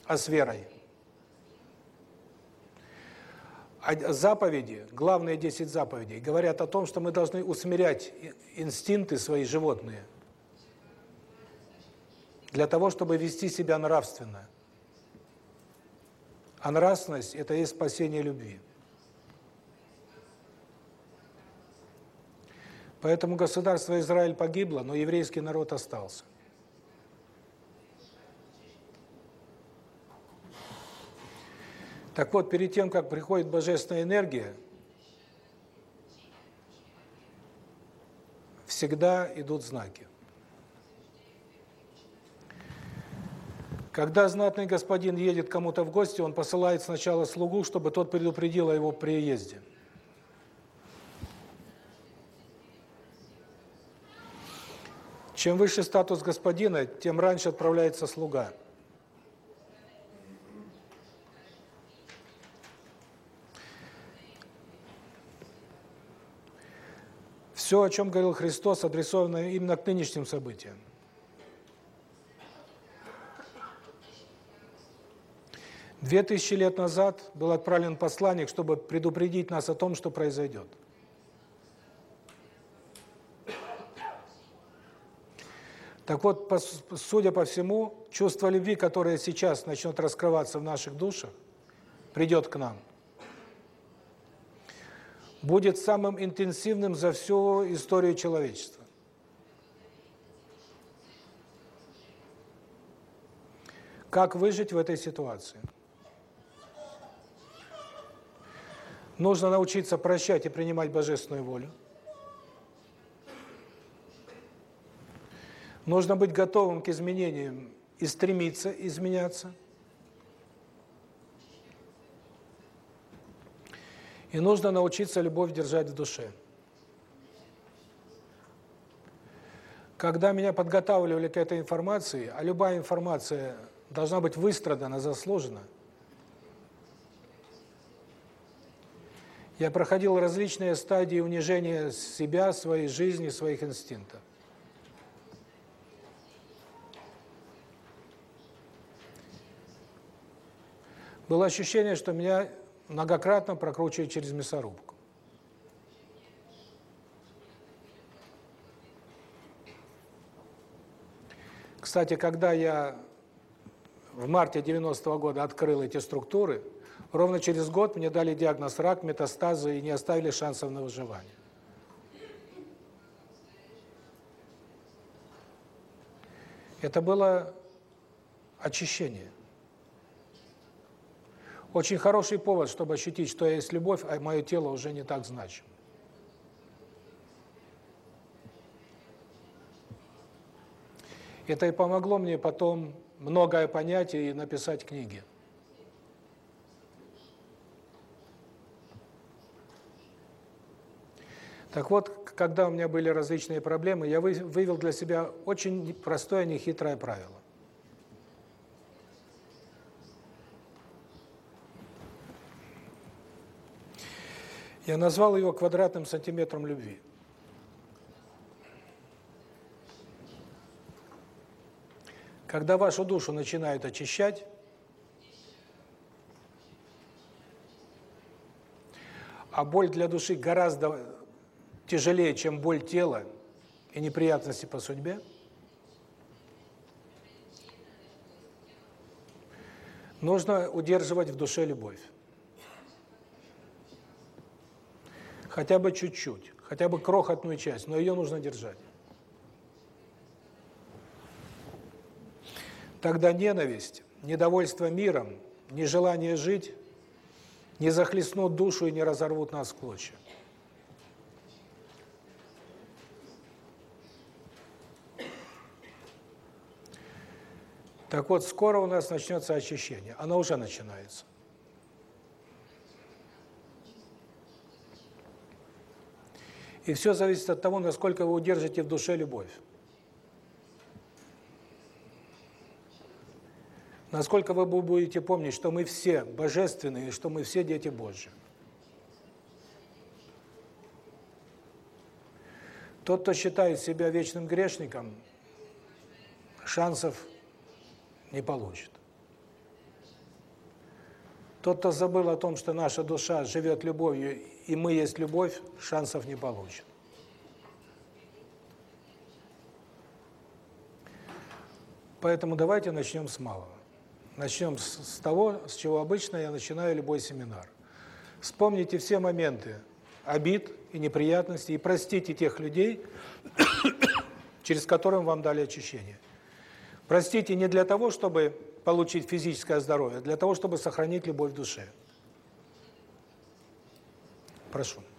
а с верой. А заповеди, главные 10 заповедей, говорят о том, что мы должны усмирять инстинкты свои животные для того, чтобы вести себя нравственно. А нравственность – это и спасение любви. Поэтому государство Израиль погибло, но еврейский народ остался. Так вот, перед тем, как приходит божественная энергия, всегда идут знаки. Когда знатный господин едет кому-то в гости, он посылает сначала слугу, чтобы тот предупредил о его приезде. Чем выше статус господина, тем раньше отправляется слуга. Все, о чем говорил Христос, адресовано именно к нынешним событиям. Две тысячи лет назад был отправлен посланник, чтобы предупредить нас о том, что произойдет. Так вот, судя по всему, чувство любви, которое сейчас начнет раскрываться в наших душах, придет к нам – будет самым интенсивным за всю историю человечества. Как выжить в этой ситуации? Нужно научиться прощать и принимать божественную волю. Нужно быть готовым к изменениям и стремиться изменяться. И нужно научиться любовь держать в душе. Когда меня подготавливали к этой информации, а любая информация должна быть выстрадана, заслужена, я проходил различные стадии унижения себя, своей жизни, своих инстинктов. Было ощущение, что меня многократно прокручивать через мясорубку. Кстати, когда я в марте 90 -го года открыл эти структуры, ровно через год мне дали диагноз рак, метастазы и не оставили шансов на выживание. Это было очищение. Очень хороший повод, чтобы ощутить, что есть любовь, а мое тело уже не так значимо. Это и помогло мне потом многое понять и написать книги. Так вот, когда у меня были различные проблемы, я вывел для себя очень простое, нехитрое правило. Я назвал его квадратным сантиметром любви. Когда вашу душу начинают очищать, а боль для души гораздо тяжелее, чем боль тела и неприятности по судьбе, нужно удерживать в душе любовь. Хотя бы чуть-чуть, хотя бы крохотную часть, но ее нужно держать. Тогда ненависть, недовольство миром, нежелание жить не захлестнут душу и не разорвут нас в клочья. Так вот, скоро у нас начнется очищение. Оно уже начинается. И все зависит от того, насколько вы удержите в душе любовь. Насколько вы будете помнить, что мы все божественные, что мы все дети Божьи. Тот, кто считает себя вечным грешником, шансов не получит. Тот, кто забыл о том, что наша душа живет любовью, и мы есть любовь, шансов не получит. Поэтому давайте начнем с малого. Начнем с, того, с чего обычно я начинаю любой семинар. Вспомните все моменты обид и неприятностей и простите тех людей, через которых вам дали очищение. Простите не для того, чтобы получить физическое здоровье, а для того, чтобы сохранить любовь в душе. Прошу.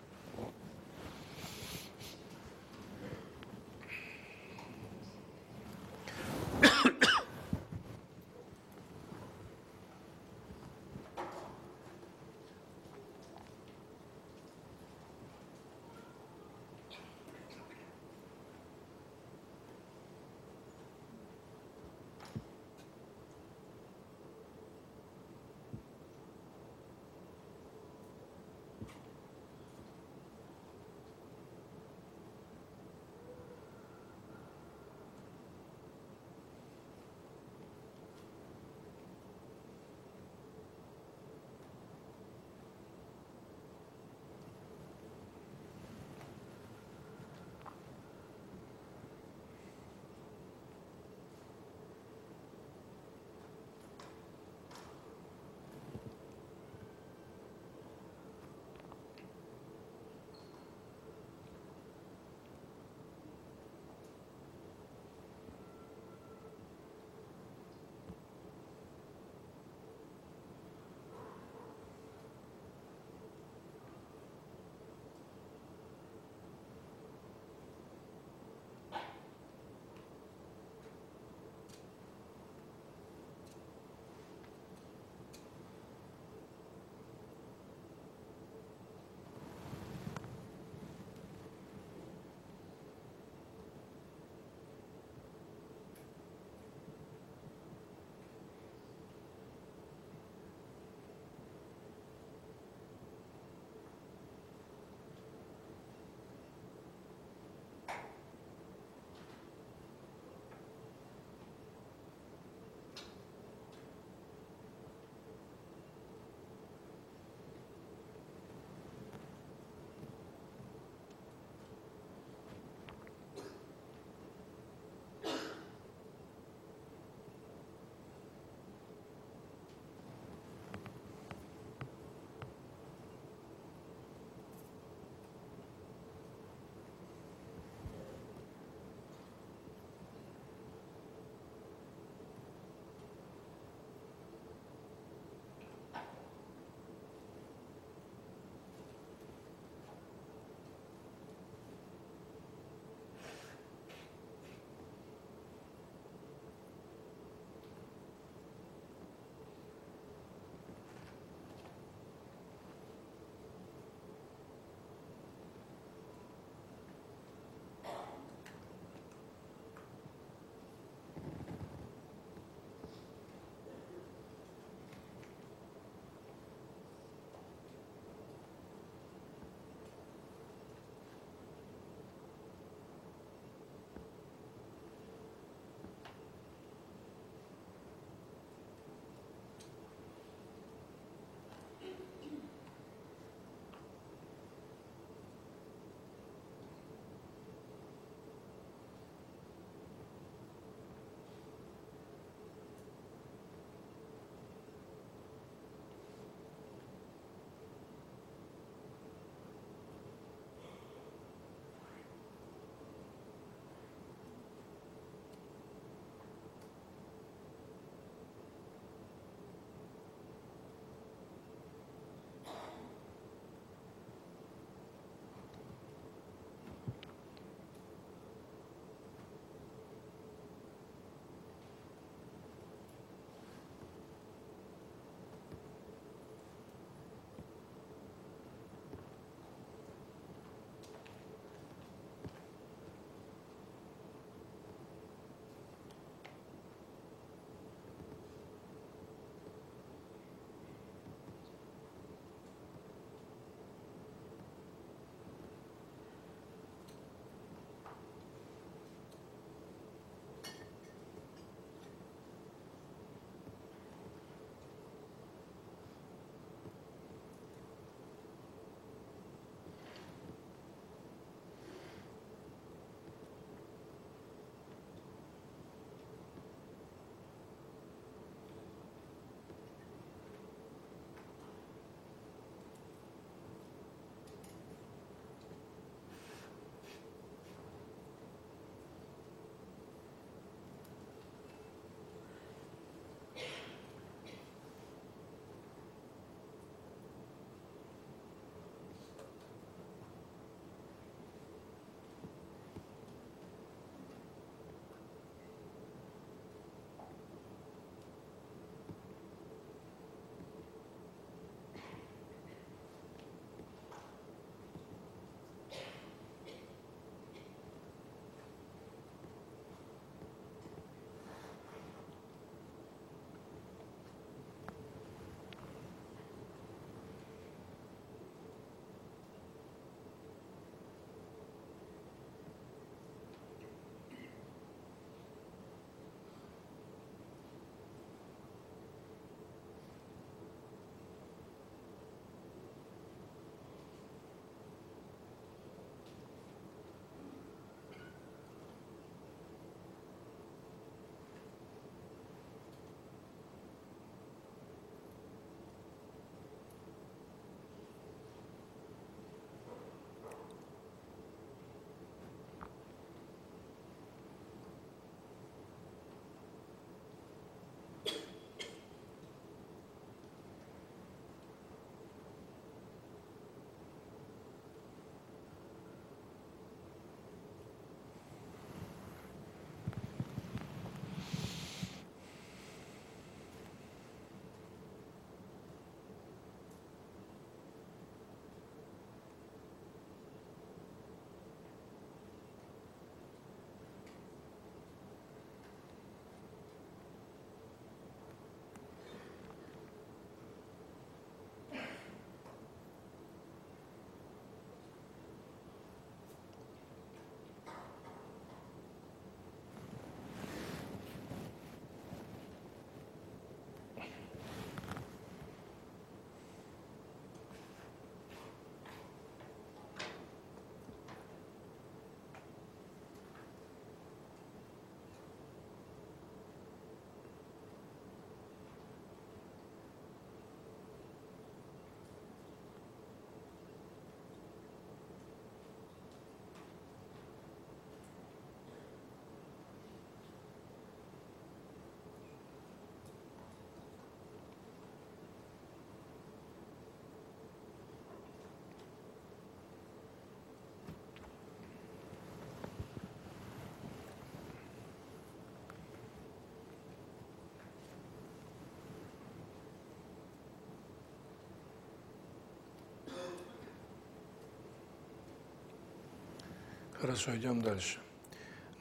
Хорошо, идем дальше.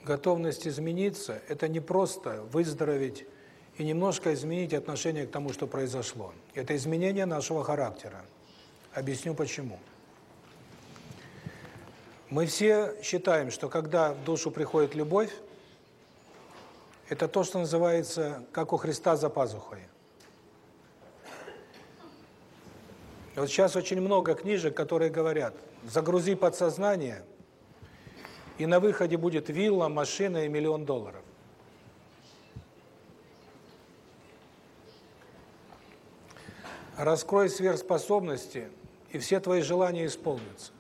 Готовность измениться – это не просто выздороветь и немножко изменить отношение к тому, что произошло. Это изменение нашего характера. Объясню почему. Мы все считаем, что когда в душу приходит любовь, это то, что называется, как у Христа за пазухой. Вот сейчас очень много книжек, которые говорят, загрузи подсознание, и на выходе будет вилла, машина и миллион долларов. Раскрой сверхспособности, и все твои желания исполнятся.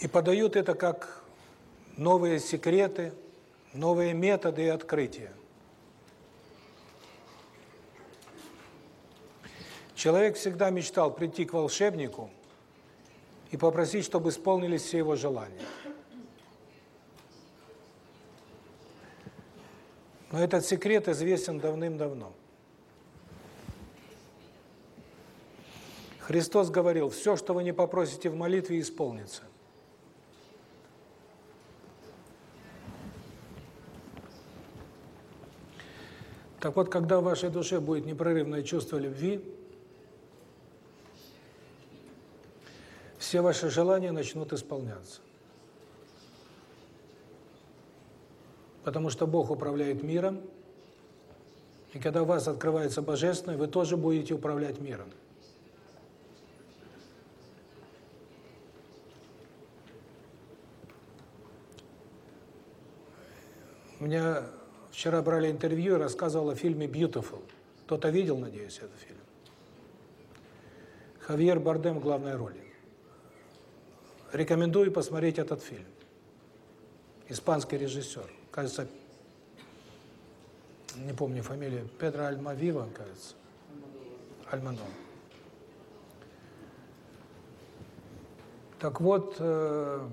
И подают это как новые секреты, новые методы и открытия. Человек всегда мечтал прийти к волшебнику и попросить, чтобы исполнились все его желания. Но этот секрет известен давным-давно. Христос говорил, все, что вы не попросите в молитве, исполнится. Так вот, когда в вашей душе будет непрерывное чувство любви, все ваши желания начнут исполняться. Потому что Бог управляет миром, и когда у вас открывается Божественное, вы тоже будете управлять миром. У меня вчера брали интервью и рассказывал о фильме «Beautiful». Кто-то видел, надеюсь, этот фильм? Хавьер Бардем в главной роли. Рекомендую посмотреть этот фильм. Испанский режиссер. Кажется, не помню фамилию, Педро Альмавива, кажется. Альманон. Так вот, э,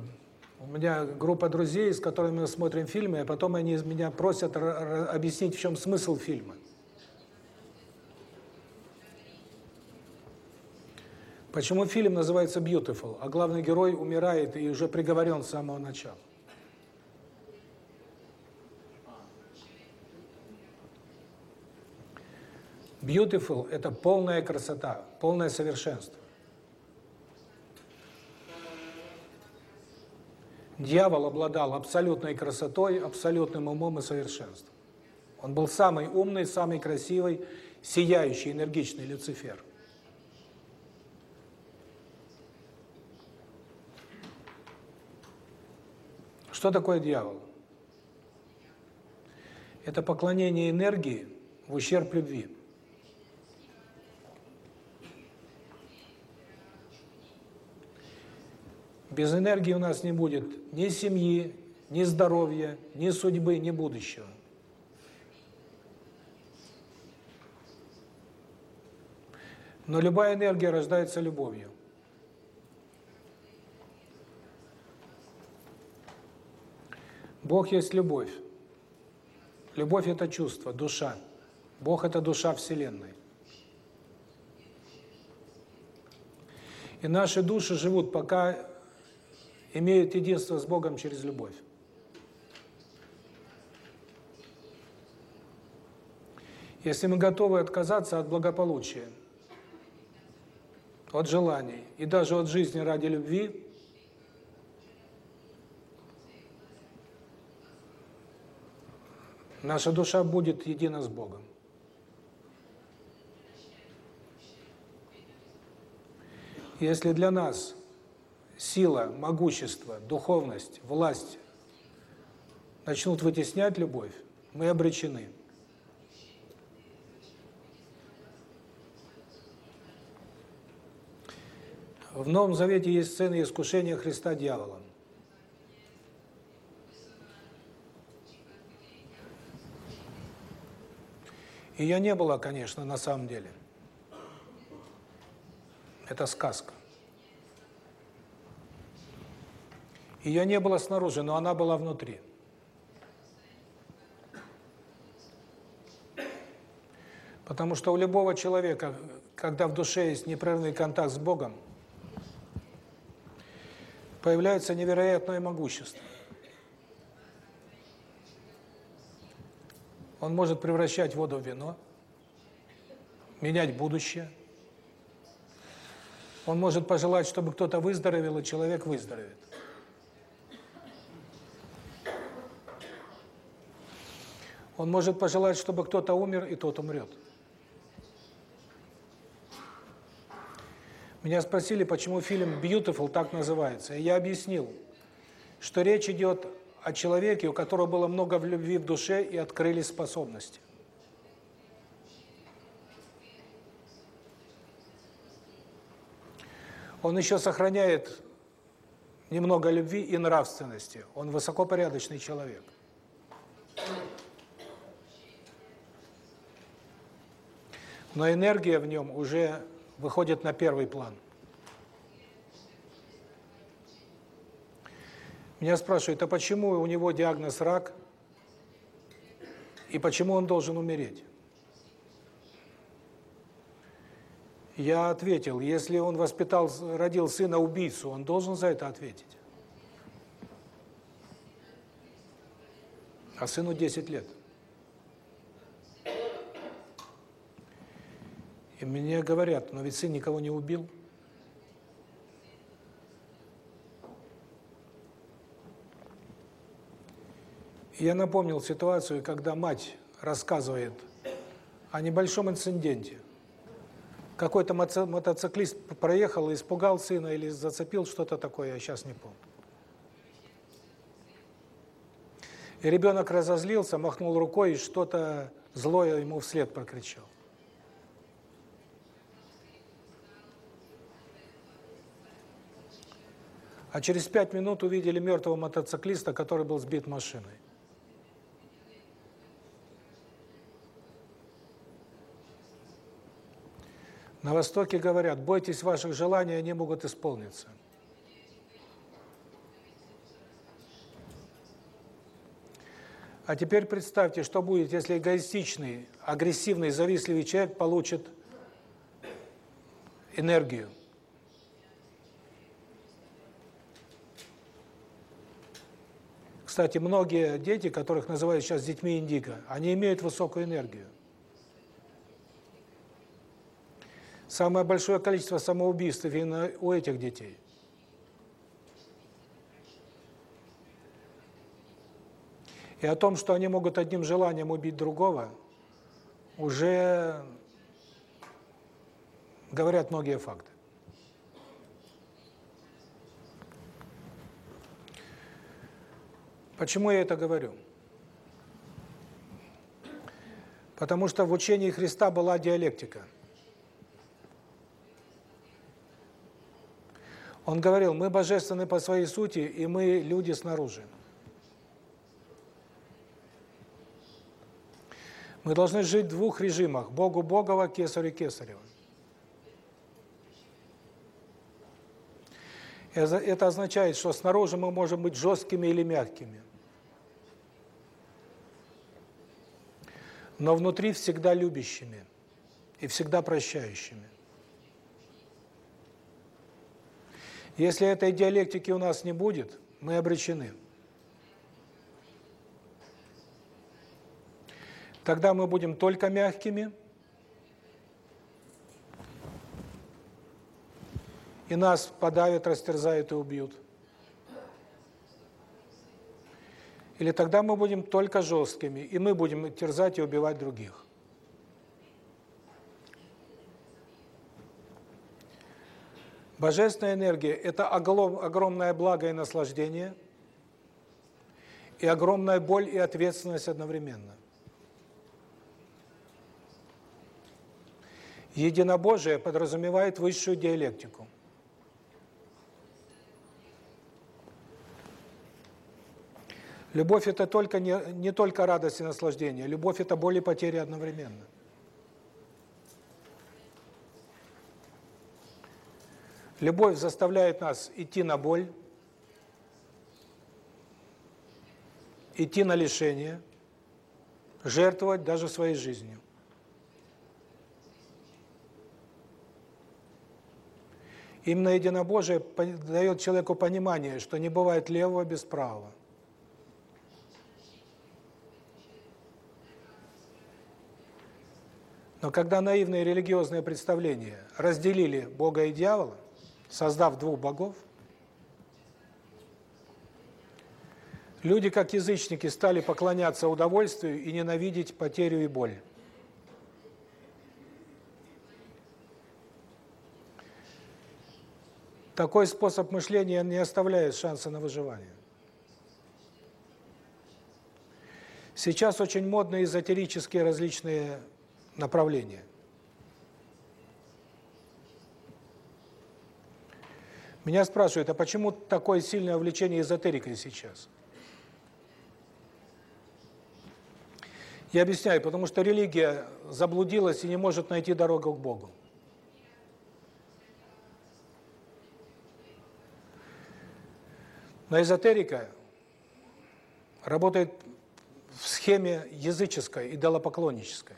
у меня группа друзей, с которыми мы смотрим фильмы, а потом они меня просят объяснить, в чем смысл фильма. Почему фильм называется Beautiful, а главный герой умирает и уже приговорен с самого начала? Beautiful – это полная красота, полное совершенство. Дьявол обладал абсолютной красотой, абсолютным умом и совершенством. Он был самый умный, самый красивый, сияющий, энергичный Люцифер. Что такое дьявол? Это поклонение энергии в ущерб любви. Без энергии у нас не будет ни семьи, ни здоровья, ни судьбы, ни будущего. Но любая энергия рождается любовью. Бог есть любовь. Любовь – это чувство, душа. Бог – это душа Вселенной. И наши души живут, пока имеют единство с Богом через любовь. Если мы готовы отказаться от благополучия, от желаний и даже от жизни ради любви, наша душа будет едина с Богом. Если для нас сила, могущество, духовность, власть начнут вытеснять любовь, мы обречены. В Новом Завете есть сцены искушения Христа дьяволом. Ее не было, конечно, на самом деле. Это сказка. Ее не было снаружи, но она была внутри. Потому что у любого человека, когда в душе есть непрерывный контакт с Богом, появляется невероятное могущество. Он может превращать воду в вино, менять будущее. Он может пожелать, чтобы кто-то выздоровел, и человек выздоровеет. Он может пожелать, чтобы кто-то умер, и тот умрет. Меня спросили, почему фильм Beautiful так называется. И я объяснил, что речь идет о человеке, у которого было много в любви в душе и открылись способности. Он еще сохраняет немного любви и нравственности. Он высокопорядочный человек. Но энергия в нем уже выходит на первый план. Меня спрашивают, а почему у него диагноз рак, и почему он должен умереть? Я ответил, если он воспитал, родил сына-убийцу, он должен за это ответить. А сыну 10 лет. И мне говорят, но ведь сын никого не убил. Я напомнил ситуацию, когда мать рассказывает о небольшом инциденте. Какой-то мотоциклист проехал и испугал сына или зацепил что-то такое, я сейчас не помню. И ребенок разозлился, махнул рукой и что-то злое ему вслед прокричал. А через пять минут увидели мертвого мотоциклиста, который был сбит машиной. На Востоке говорят, бойтесь ваших желаний, они могут исполниться. А теперь представьте, что будет, если эгоистичный, агрессивный, завистливый человек получит энергию. Кстати, многие дети, которых называют сейчас детьми индиго, они имеют высокую энергию. Самое большое количество самоубийств именно у этих детей. И о том, что они могут одним желанием убить другого, уже говорят многие факты. Почему я это говорю? Потому что в учении Христа была диалектика. Он говорил, мы божественны по своей сути, и мы люди снаружи. Мы должны жить в двух режимах: Богу Богова, Кесарю Кесарева. Это означает, что снаружи мы можем быть жесткими или мягкими. но внутри всегда любящими и всегда прощающими. Если этой диалектики у нас не будет, мы обречены. Тогда мы будем только мягкими, и нас подавят, растерзают и убьют. Или тогда мы будем только жесткими, и мы будем терзать и убивать других. Божественная энергия – это огромное благо и наслаждение, и огромная боль и ответственность одновременно. Единобожие подразумевает высшую диалектику – Любовь это только не не только радость и наслаждение, любовь это боль и потеря одновременно. Любовь заставляет нас идти на боль, идти на лишение, жертвовать даже своей жизнью. Именно единобожие дает человеку понимание, что не бывает левого без правого. Но когда наивные религиозные представления разделили Бога и дьявола, создав двух богов, люди, как язычники, стали поклоняться удовольствию и ненавидеть потерю и боль. Такой способ мышления не оставляет шанса на выживание. Сейчас очень модны эзотерические различные направления. Меня спрашивают, а почему такое сильное увлечение эзотерикой сейчас? Я объясняю, потому что религия заблудилась и не может найти дорогу к Богу. Но эзотерика работает в схеме языческой, идолопоклоннической.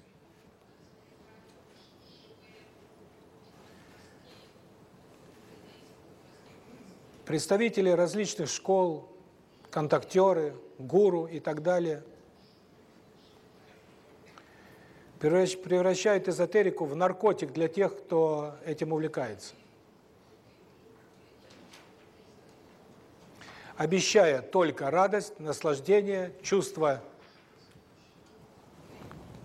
Представители различных школ, контактеры, гуру и так далее превращают эзотерику в наркотик для тех, кто этим увлекается. Обещая только радость, наслаждение, чувство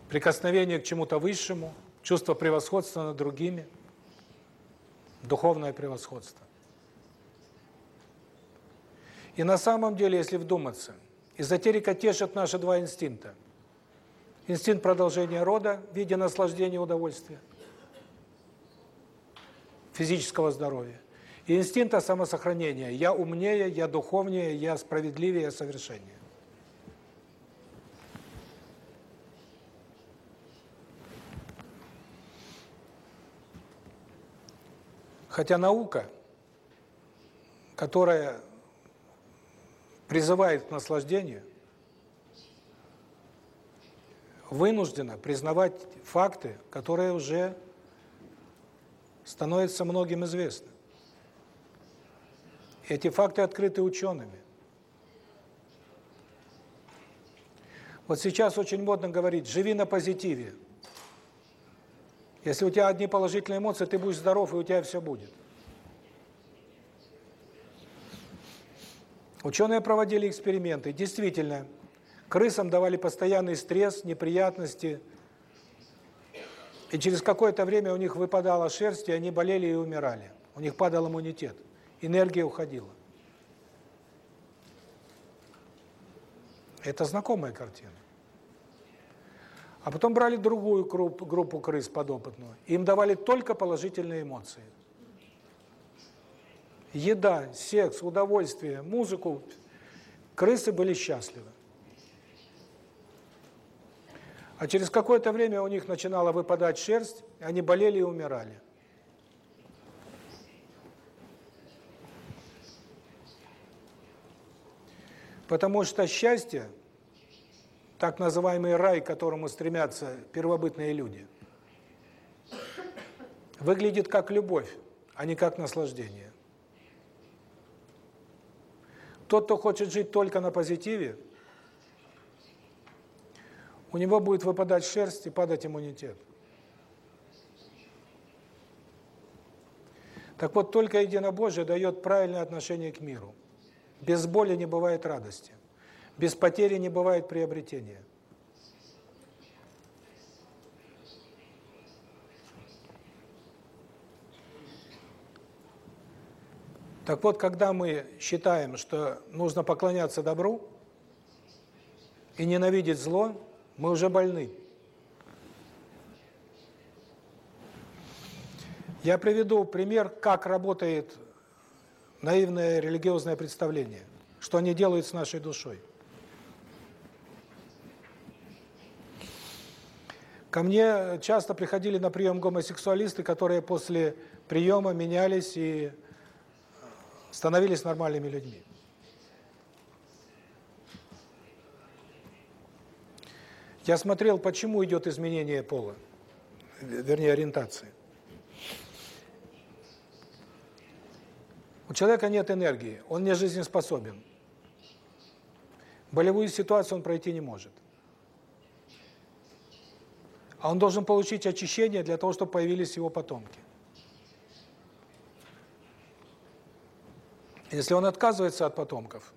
прикосновения к чему-то высшему, чувство превосходства над другими, духовное превосходство. И на самом деле, если вдуматься, эзотерика тешит наши два инстинкта. Инстинкт продолжения рода в виде наслаждения удовольствия, физического здоровья. И инстинкта самосохранения. Я умнее, я духовнее, я справедливее, я совершеннее. Хотя наука, которая призывает к наслаждению, вынуждена признавать факты, которые уже становятся многим известны. Эти факты открыты учеными. Вот сейчас очень модно говорить «живи на позитиве». Если у тебя одни положительные эмоции, ты будешь здоров, и у тебя все будет. Ученые проводили эксперименты. Действительно, крысам давали постоянный стресс, неприятности. И через какое-то время у них выпадала шерсть, и они болели и умирали. У них падал иммунитет. Энергия уходила. Это знакомая картина. А потом брали другую группу, крыс подопытную. Им давали только положительные эмоции еда, секс, удовольствие, музыку, крысы были счастливы. А через какое-то время у них начинала выпадать шерсть, они болели и умирали. Потому что счастье, так называемый рай, к которому стремятся первобытные люди, выглядит как любовь, а не как наслаждение. Тот, кто хочет жить только на позитиве, у него будет выпадать шерсть и падать иммунитет. Так вот, только единобожие дает правильное отношение к миру. Без боли не бывает радости. Без потери не бывает приобретения. Так вот, когда мы считаем, что нужно поклоняться добру и ненавидеть зло, мы уже больны. Я приведу пример, как работает наивное религиозное представление, что они делают с нашей душой. Ко мне часто приходили на прием гомосексуалисты, которые после приема менялись и становились нормальными людьми. Я смотрел, почему идет изменение пола, вернее, ориентации. У человека нет энергии, он не жизнеспособен. Болевую ситуацию он пройти не может. А он должен получить очищение для того, чтобы появились его потомки. Если он отказывается от потомков,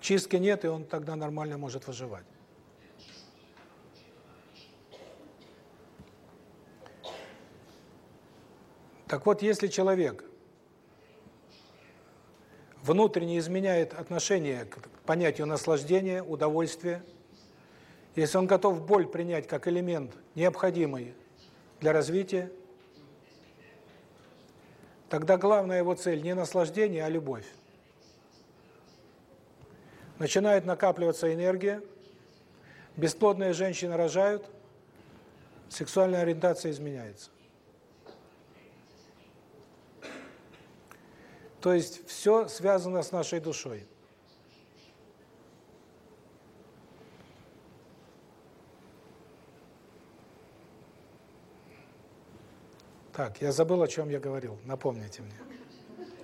чистки нет, и он тогда нормально может выживать. Так вот, если человек внутренне изменяет отношение к понятию наслаждения, удовольствия, если он готов боль принять как элемент необходимый для развития, тогда главная его цель не наслаждение, а любовь. Начинает накапливаться энергия, бесплодные женщины рожают, сексуальная ориентация изменяется. То есть все связано с нашей душой. Так, я забыл, о чем я говорил. Напомните мне.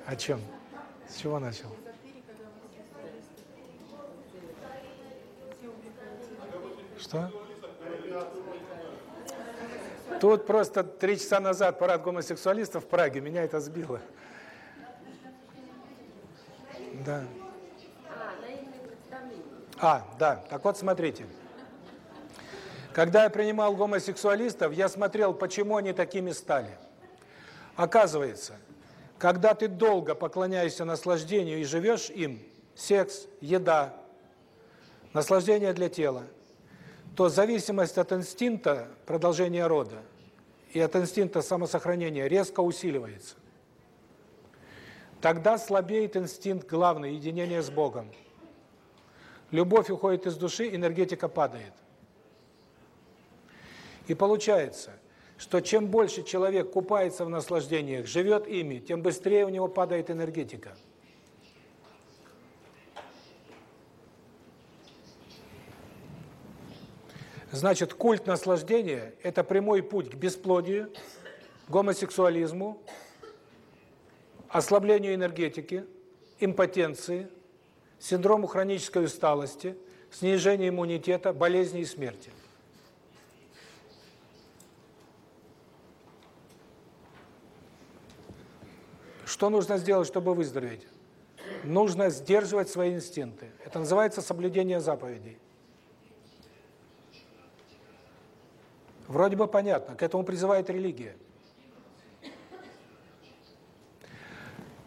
О чем? С чего начал? Что? Тут просто три часа назад парад гомосексуалистов в Праге, меня это сбило. Да. А, да. Так вот, смотрите. Когда я принимал гомосексуалистов, я смотрел, почему они такими стали. Оказывается, когда ты долго поклоняешься наслаждению и живешь им, секс, еда, наслаждение для тела, то зависимость от инстинкта продолжения рода и от инстинкта самосохранения резко усиливается. Тогда слабеет инстинкт главный – единение с Богом. Любовь уходит из души, энергетика падает. И получается, что чем больше человек купается в наслаждениях, живет ими, тем быстрее у него падает энергетика. Значит, культ наслаждения – это прямой путь к бесплодию, гомосексуализму, ослаблению энергетики, импотенции, синдрому хронической усталости, снижению иммунитета, болезни и смерти. Что нужно сделать, чтобы выздороветь? Нужно сдерживать свои инстинкты. Это называется соблюдение заповедей. Вроде бы понятно, к этому призывает религия.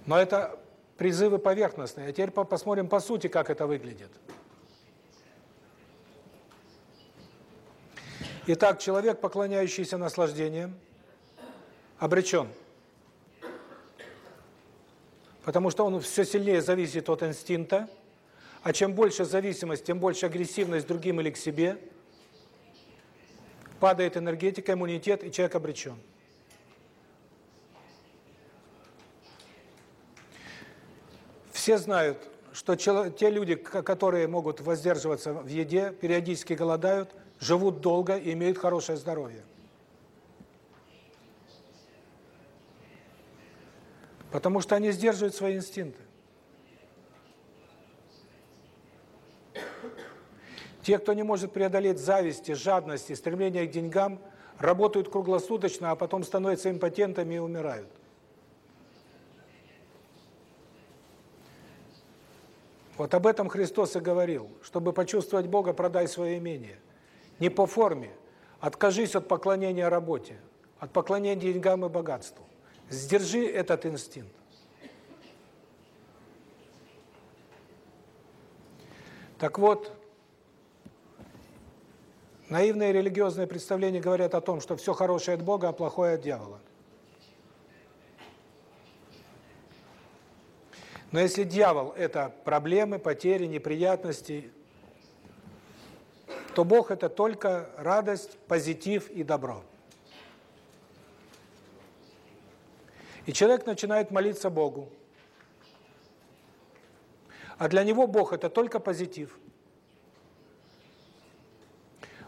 Но это призывы поверхностные. А теперь посмотрим по сути, как это выглядит. Итак, человек, поклоняющийся наслаждениям, обречен. Потому что он все сильнее зависит от инстинкта, а чем больше зависимость, тем больше агрессивность другим или к себе, падает энергетика, иммунитет, и человек обречен. Все знают, что те люди, которые могут воздерживаться в еде, периодически голодают, живут долго и имеют хорошее здоровье. Потому что они сдерживают свои инстинкты. Те, кто не может преодолеть зависти, жадности, стремление к деньгам, работают круглосуточно, а потом становятся импотентами и умирают. Вот об этом Христос и говорил. Чтобы почувствовать Бога, продай свое имение. Не по форме. Откажись от поклонения работе, от поклонения деньгам и богатству. Сдержи этот инстинкт. Так вот, наивные религиозные представления говорят о том, что все хорошее от Бога, а плохое от дьявола. Но если дьявол – это проблемы, потери, неприятности, то Бог – это только радость, позитив и добро. И человек начинает молиться Богу. А для него Бог – это только позитив.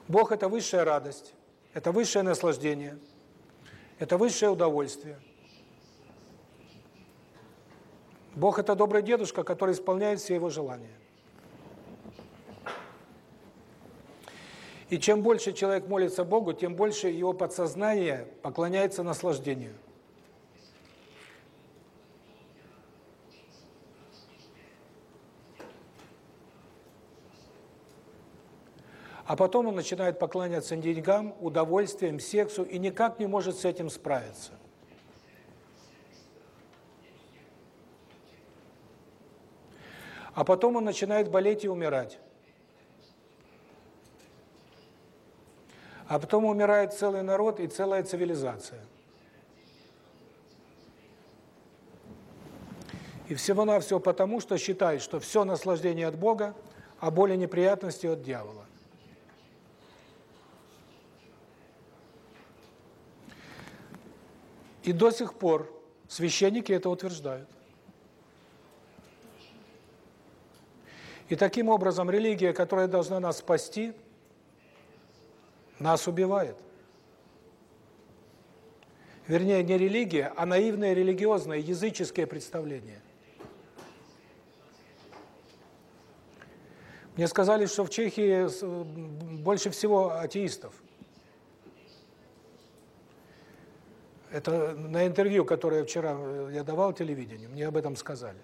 Бог – это высшая радость, это высшее наслаждение, это высшее удовольствие – Бог – это добрый дедушка, который исполняет все его желания. И чем больше человек молится Богу, тем больше его подсознание поклоняется наслаждению. А потом он начинает поклоняться деньгам, удовольствиям, сексу и никак не может с этим справиться. А потом он начинает болеть и умирать. А потом умирает целый народ и целая цивилизация. И всего-навсего потому, что считает, что все наслаждение от Бога, а боль и неприятности от дьявола. И до сих пор священники это утверждают. И таким образом религия, которая должна нас спасти, нас убивает. Вернее, не религия, а наивное религиозное, языческое представление. Мне сказали, что в Чехии больше всего атеистов. Это на интервью, которое вчера э, я давал телевидению, мне об этом сказали.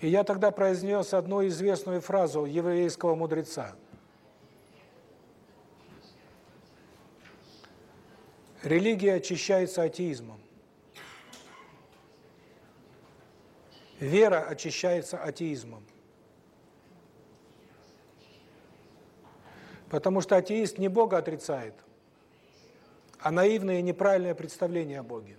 И я тогда произнес одну известную фразу еврейского мудреца. Религия очищается атеизмом. Вера очищается атеизмом. Потому что атеист не Бога отрицает – а наивное и неправильное представление о Боге.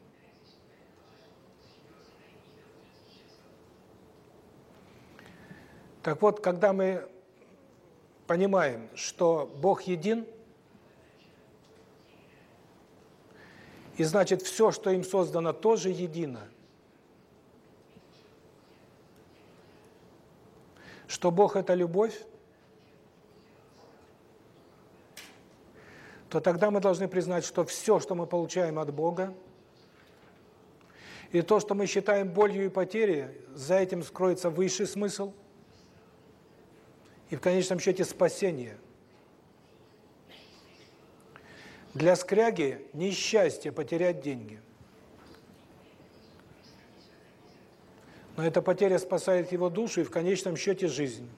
Так вот, когда мы понимаем, что Бог един, и значит все, что им создано, тоже едино, что Бог – это любовь, то тогда мы должны признать, что все, что мы получаем от Бога, и то, что мы считаем болью и потерей, за этим скроется высший смысл и в конечном счете спасение. Для скряги несчастье потерять деньги. Но эта потеря спасает его душу и в конечном счете жизнь.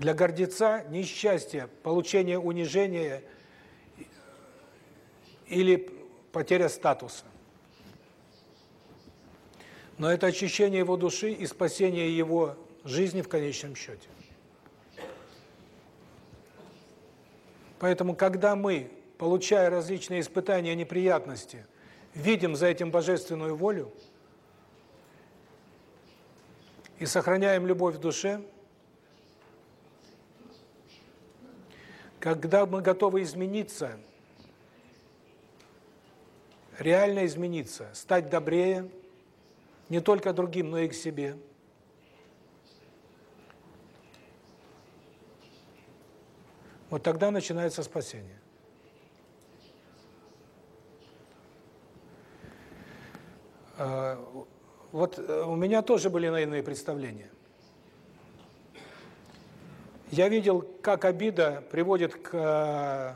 Для гордеца несчастье, получение унижения или потеря статуса. Но это очищение его души и спасение его жизни в конечном счете. Поэтому, когда мы, получая различные испытания, неприятности, видим за этим божественную волю и сохраняем любовь в душе – Когда мы готовы измениться, реально измениться, стать добрее, не только другим, но и к себе. Вот тогда начинается спасение. А, вот э, у меня тоже были наивные представления. Я видел, как обида приводит к э,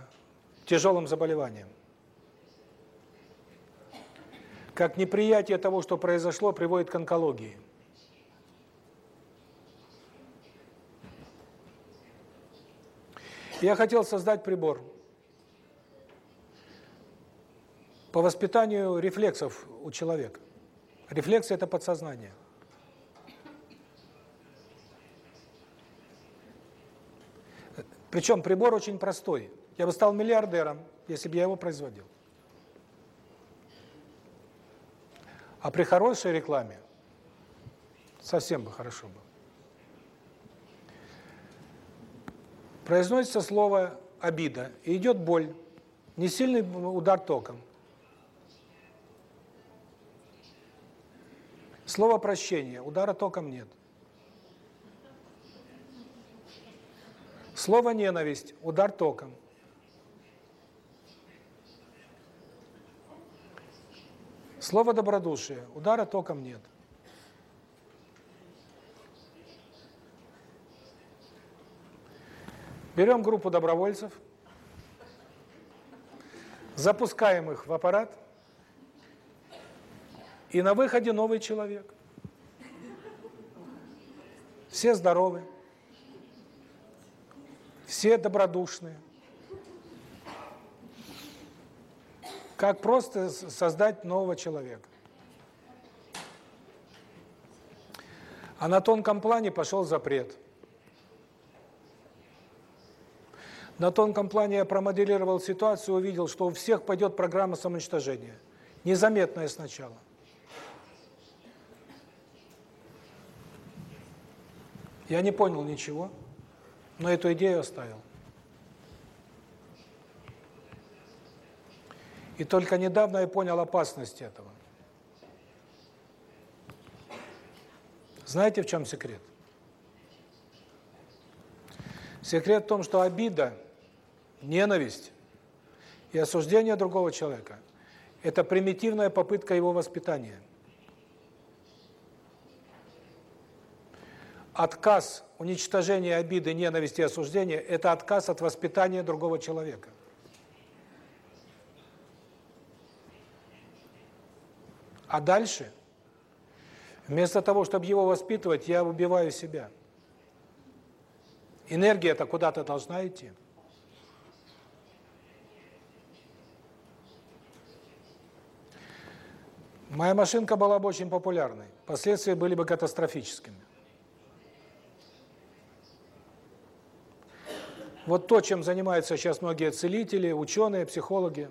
тяжелым заболеваниям. Как неприятие того, что произошло, приводит к онкологии. Я хотел создать прибор по воспитанию рефлексов у человека. Рефлексы – это подсознание. Причем прибор очень простой. Я бы стал миллиардером, если бы я его производил. А при хорошей рекламе совсем бы хорошо было. Произносится слово «обида», и идет боль, не сильный удар током. Слово «прощение», удара током нет. Слово «ненависть» – удар током. Слово добродушие. Удара током нет. Берем группу добровольцев, запускаем их в аппарат, и на выходе новый человек. Все здоровы, все добродушные. Как просто создать нового человека. А на тонком плане пошел запрет. На тонком плане я промоделировал ситуацию, увидел, что у всех пойдет программа самоуничтожения. Незаметная сначала. Я не понял ничего, но эту идею оставил. И только недавно я понял опасность этого. Знаете, в чем секрет? Секрет в том, что обида, ненависть и осуждение другого человека – это примитивная попытка его воспитания. Отказ, уничтожение обиды, ненависти и осуждения – это отказ от воспитания другого человека. А дальше, вместо того, чтобы его воспитывать, я убиваю себя. Энергия-то куда-то должна идти. Моя машинка была бы очень популярной. Последствия были бы катастрофическими. Вот то, чем занимаются сейчас многие целители, ученые, психологи,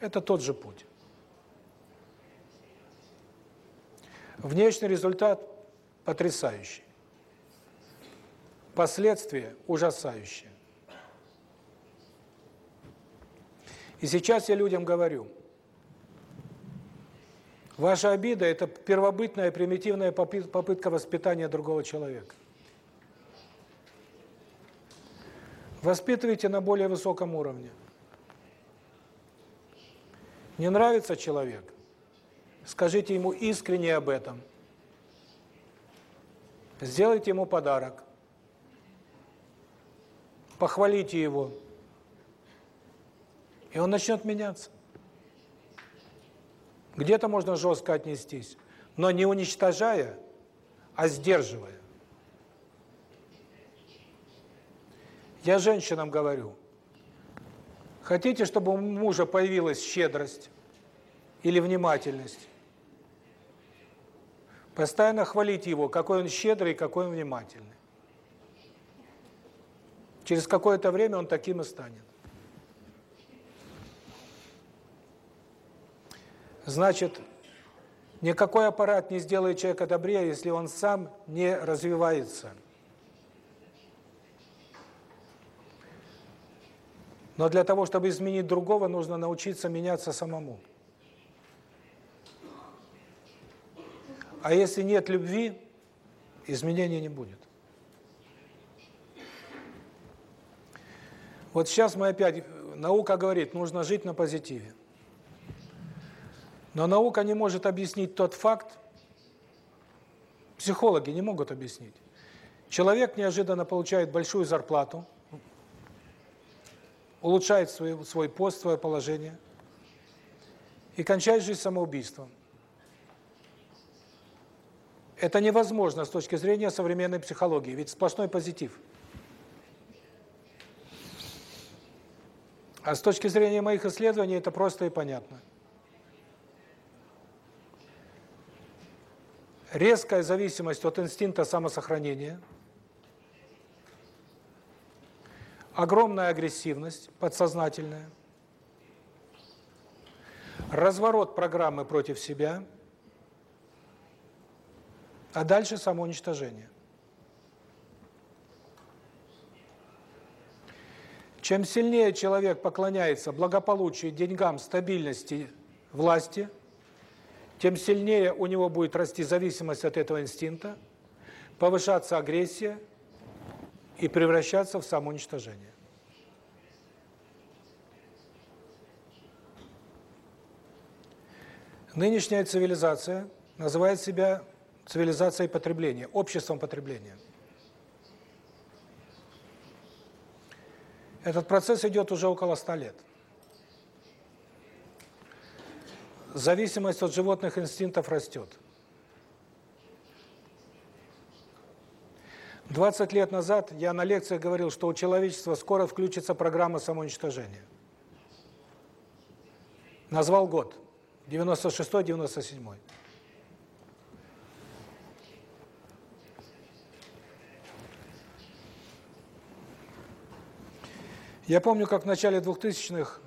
это тот же путь. Внешний результат потрясающий. Последствия ужасающие. И сейчас я людям говорю, ваша обида – это первобытная, примитивная попытка воспитания другого человека. Воспитывайте на более высоком уровне. Не нравится человек? Скажите ему искренне об этом. Сделайте ему подарок. Похвалите его. И он начнет меняться. Где-то можно жестко отнестись, но не уничтожая, а сдерживая. Я женщинам говорю, хотите, чтобы у мужа появилась щедрость или внимательность? Постоянно хвалите его, какой он щедрый, какой он внимательный. Через какое-то время он таким и станет. Значит, никакой аппарат не сделает человека добрее, если он сам не развивается. Но для того, чтобы изменить другого, нужно научиться меняться самому. А если нет любви, изменения не будет. Вот сейчас мы опять, наука говорит, нужно жить на позитиве. Но наука не может объяснить тот факт, психологи не могут объяснить. Человек неожиданно получает большую зарплату, улучшает свой, свой пост, свое положение и кончает жизнь самоубийством. Это невозможно с точки зрения современной психологии, ведь сплошной позитив. А с точки зрения моих исследований это просто и понятно. Резкая зависимость от инстинкта самосохранения, огромная агрессивность подсознательная, разворот программы против себя – а дальше самоуничтожение. Чем сильнее человек поклоняется благополучию, деньгам, стабильности, власти, тем сильнее у него будет расти зависимость от этого инстинкта, повышаться агрессия и превращаться в самоуничтожение. Нынешняя цивилизация называет себя цивилизацией потребления, обществом потребления. Этот процесс идет уже около ста лет. Зависимость от животных инстинктов растет. 20 лет назад я на лекциях говорил, что у человечества скоро включится программа самоуничтожения. Назвал год. 96-97. Я помню, как в начале 2000-х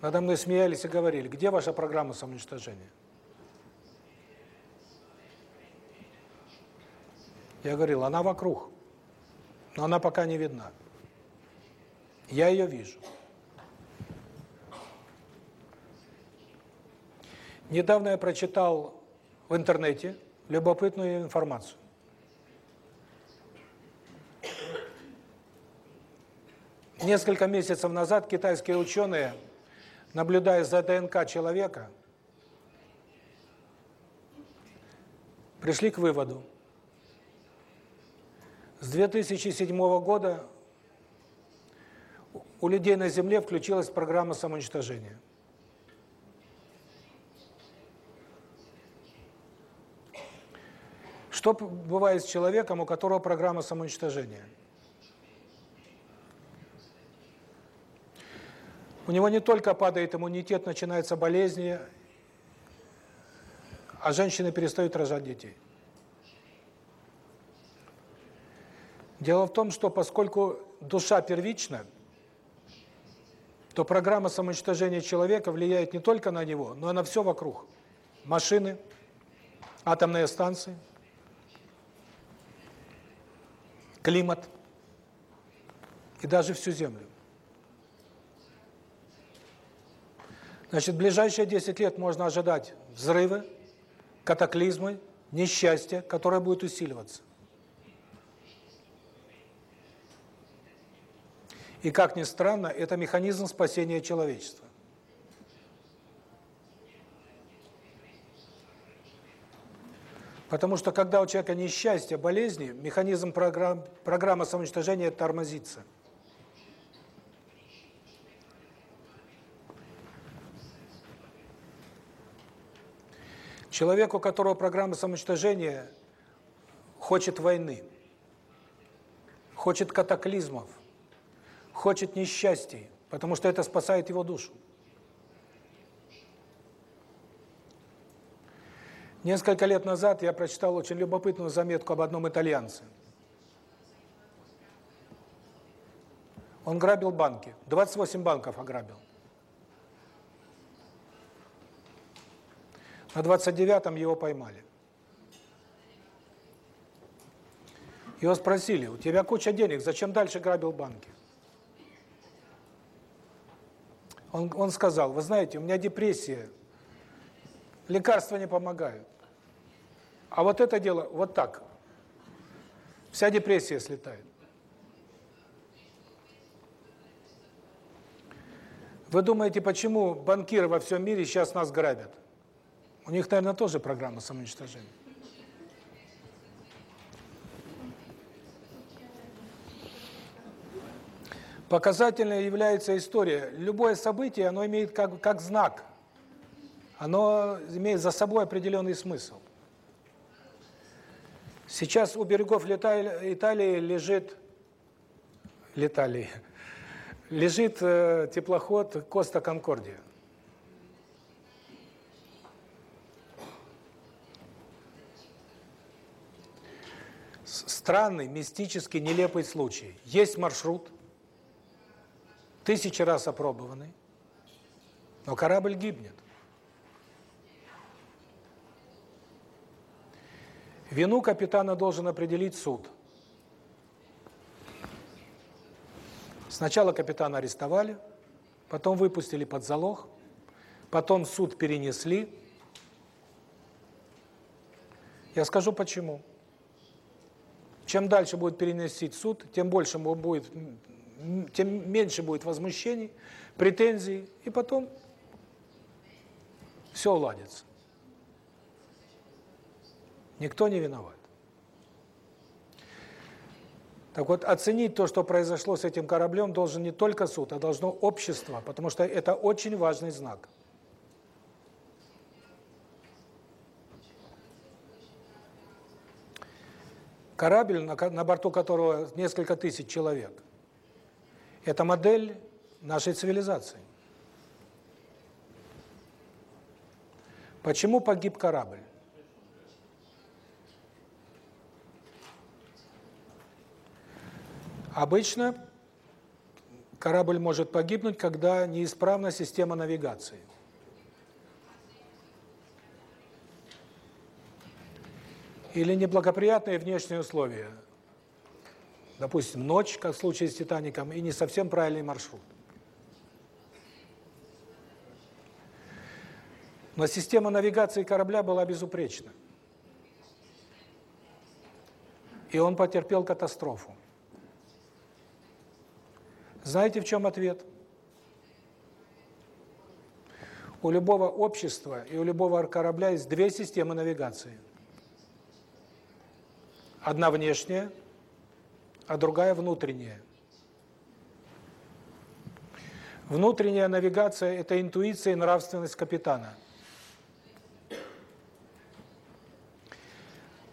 надо мной смеялись и говорили, где ваша программа самоуничтожения? Я говорил, она вокруг, но она пока не видна. Я ее вижу. Недавно я прочитал в интернете любопытную информацию. Несколько месяцев назад китайские ученые, наблюдая за ДНК человека, пришли к выводу. С 2007 года у людей на Земле включилась программа самоуничтожения. Что бывает с человеком, у которого программа самоуничтожения? У него не только падает иммунитет, начинаются болезни, а женщины перестают рожать детей. Дело в том, что поскольку душа первична, то программа самоуничтожения человека влияет не только на него, но и на все вокруг. Машины, атомные станции, климат и даже всю Землю. Значит, в ближайшие 10 лет можно ожидать взрывы, катаклизмы, несчастья, которое будет усиливаться. И, как ни странно, это механизм спасения человечества. Потому что, когда у человека несчастье, болезни, механизм программ, программы самоуничтожения тормозится. Человек, у которого программа самоуничтожения хочет войны, хочет катаклизмов, хочет несчастья, потому что это спасает его душу. Несколько лет назад я прочитал очень любопытную заметку об одном итальянце. Он грабил банки, 28 банков ограбил. На 29-м его поймали. Его спросили, у тебя куча денег, зачем дальше грабил банки? Он, он сказал, вы знаете, у меня депрессия, лекарства не помогают. А вот это дело, вот так, вся депрессия слетает. Вы думаете, почему банкиры во всем мире сейчас нас грабят? У них, наверное, тоже программа самоуничтожения. Показательной является история. Любое событие, оно имеет как, как знак. Оно имеет за собой определенный смысл. Сейчас у берегов Италии лежит летали лежит э, теплоход Коста Конкордия. странный, мистический, нелепый случай. Есть маршрут, тысячи раз опробованный, но корабль гибнет. Вину капитана должен определить суд. Сначала капитана арестовали, потом выпустили под залог, потом суд перенесли. Я скажу почему. Чем дальше будет переносить суд, тем больше будет, тем меньше будет возмущений, претензий, и потом все уладится. Никто не виноват. Так вот, оценить то, что произошло с этим кораблем, должен не только суд, а должно общество, потому что это очень важный знак. Корабль, на борту которого несколько тысяч человек, это модель нашей цивилизации. Почему погиб корабль? Обычно корабль может погибнуть, когда неисправна система навигации. Или неблагоприятные внешние условия. Допустим, ночь, как в случае с Титаником, и не совсем правильный маршрут. Но система навигации корабля была безупречна. И он потерпел катастрофу. Знаете, в чем ответ? У любого общества и у любого корабля есть две системы навигации. Одна внешняя, а другая внутренняя. Внутренняя навигация – это интуиция и нравственность капитана.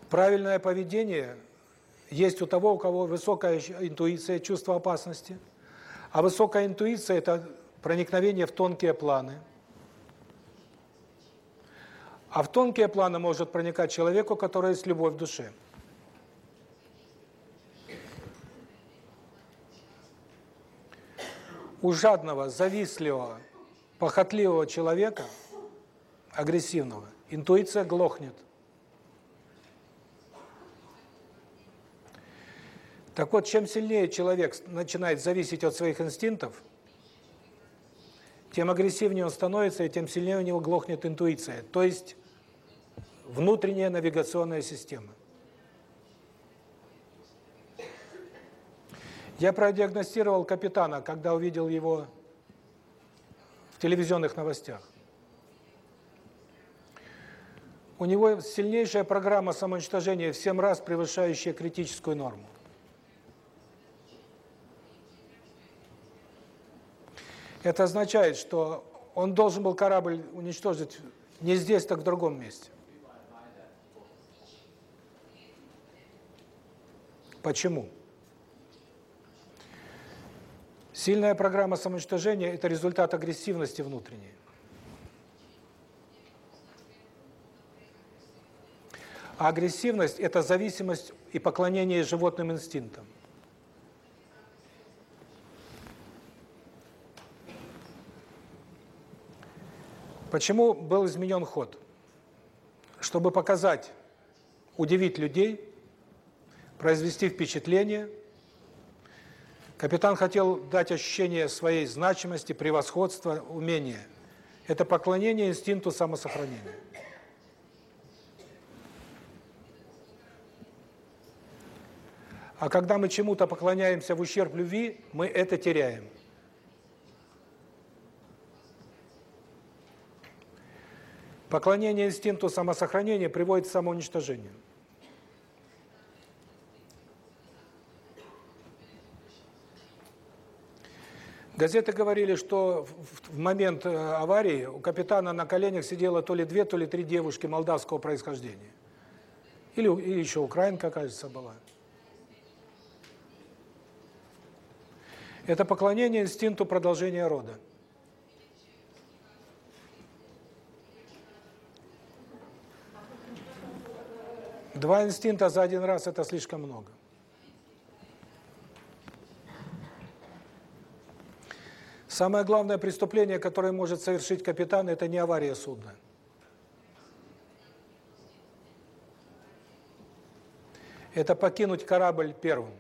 Правильное поведение есть у того, у кого высокая интуиция, чувство опасности – а высокая интуиция – это проникновение в тонкие планы. А в тонкие планы может проникать человеку, у которого есть любовь в душе. У жадного, завистливого, похотливого человека, агрессивного, интуиция глохнет – Так вот, чем сильнее человек начинает зависеть от своих инстинктов, тем агрессивнее он становится, и тем сильнее у него глохнет интуиция, то есть внутренняя навигационная система. Я продиагностировал капитана, когда увидел его в телевизионных новостях. У него сильнейшая программа самоуничтожения в 7 раз превышающая критическую норму. Это означает, что он должен был корабль уничтожить не здесь, так в другом месте. Почему? Сильная программа самоуничтожения – это результат агрессивности внутренней. А агрессивность – это зависимость и поклонение животным инстинктам. Почему был изменен ход? Чтобы показать, удивить людей, произвести впечатление. Капитан хотел дать ощущение своей значимости, превосходства, умения. Это поклонение инстинкту самосохранения. А когда мы чему-то поклоняемся в ущерб любви, мы это теряем. Поклонение инстинкту самосохранения приводит к самоуничтожению. Газеты говорили, что в момент э, аварии у капитана на коленях сидело то ли две, то ли три девушки молдавского происхождения. Или, или еще украинка, кажется, была. Это поклонение инстинкту продолжения рода. Два инстинкта за один раз – это слишком много. Самое главное преступление, которое может совершить капитан – это не авария судна. Это покинуть корабль первым.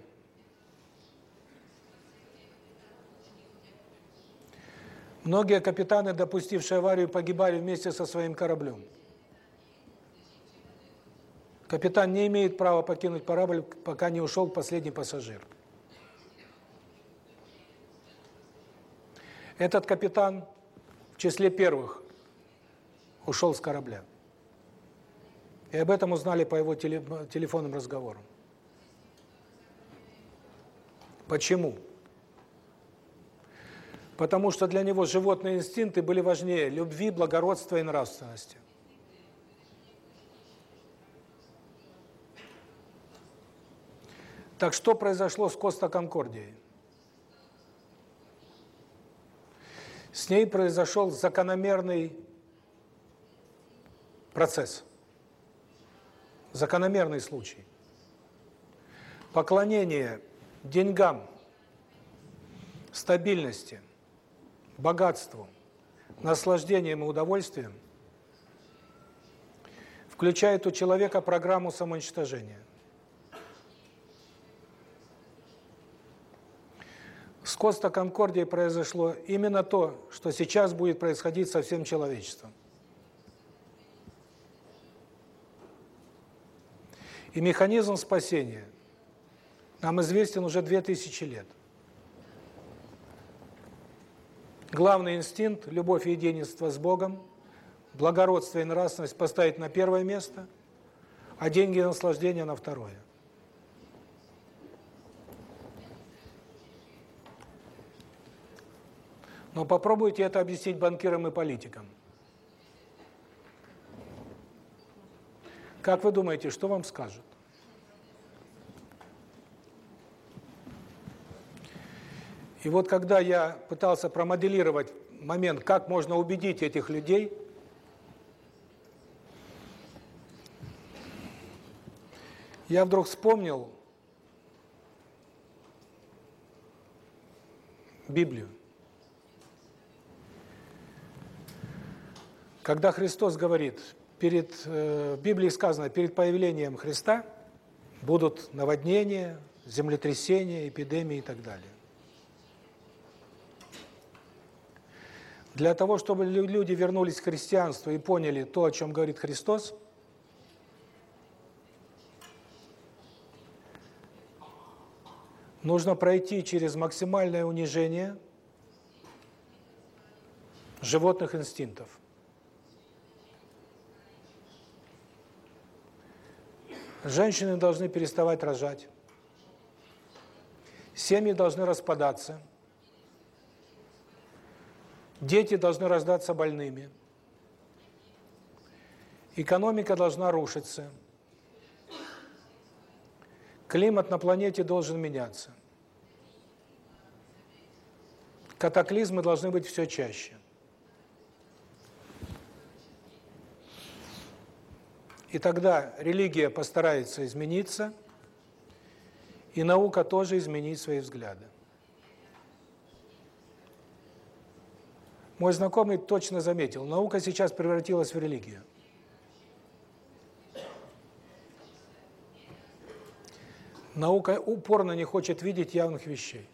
Многие капитаны, допустившие аварию, погибали вместе со своим кораблем. Капитан не имеет права покинуть корабль, пока не ушел последний пассажир. Этот капитан в числе первых ушел с корабля. И об этом узнали по его телефонным разговорам. Почему? Потому что для него животные инстинкты были важнее любви, благородства и нравственности. Так что произошло с Коста Конкордией? С ней произошел закономерный процесс. Закономерный случай. Поклонение деньгам, стабильности, богатству, наслаждением и удовольствием включает у человека программу самоуничтожения. Коста Конкордией произошло именно то, что сейчас будет происходить со всем человечеством. И механизм спасения нам известен уже 2000 лет. Главный инстинкт – любовь и единство с Богом, благородство и нравственность поставить на первое место, а деньги и наслаждение на второе – Но попробуйте это объяснить банкирам и политикам. Как вы думаете, что вам скажут? И вот когда я пытался промоделировать момент, как можно убедить этих людей, я вдруг вспомнил Библию. Когда Христос говорит, перед э, в Библии сказано, перед появлением Христа будут наводнения, землетрясения, эпидемии и так далее. Для того, чтобы люди вернулись к христианству и поняли то, о чем говорит Христос, нужно пройти через максимальное унижение животных инстинктов. Женщины должны переставать рожать. Семьи должны распадаться. Дети должны рождаться больными. Экономика должна рушиться. Климат на планете должен меняться. Катаклизмы должны быть все чаще. И тогда религия постарается измениться, и наука тоже изменить свои взгляды. Мой знакомый точно заметил, наука сейчас превратилась в религию. Наука упорно не хочет видеть явных вещей.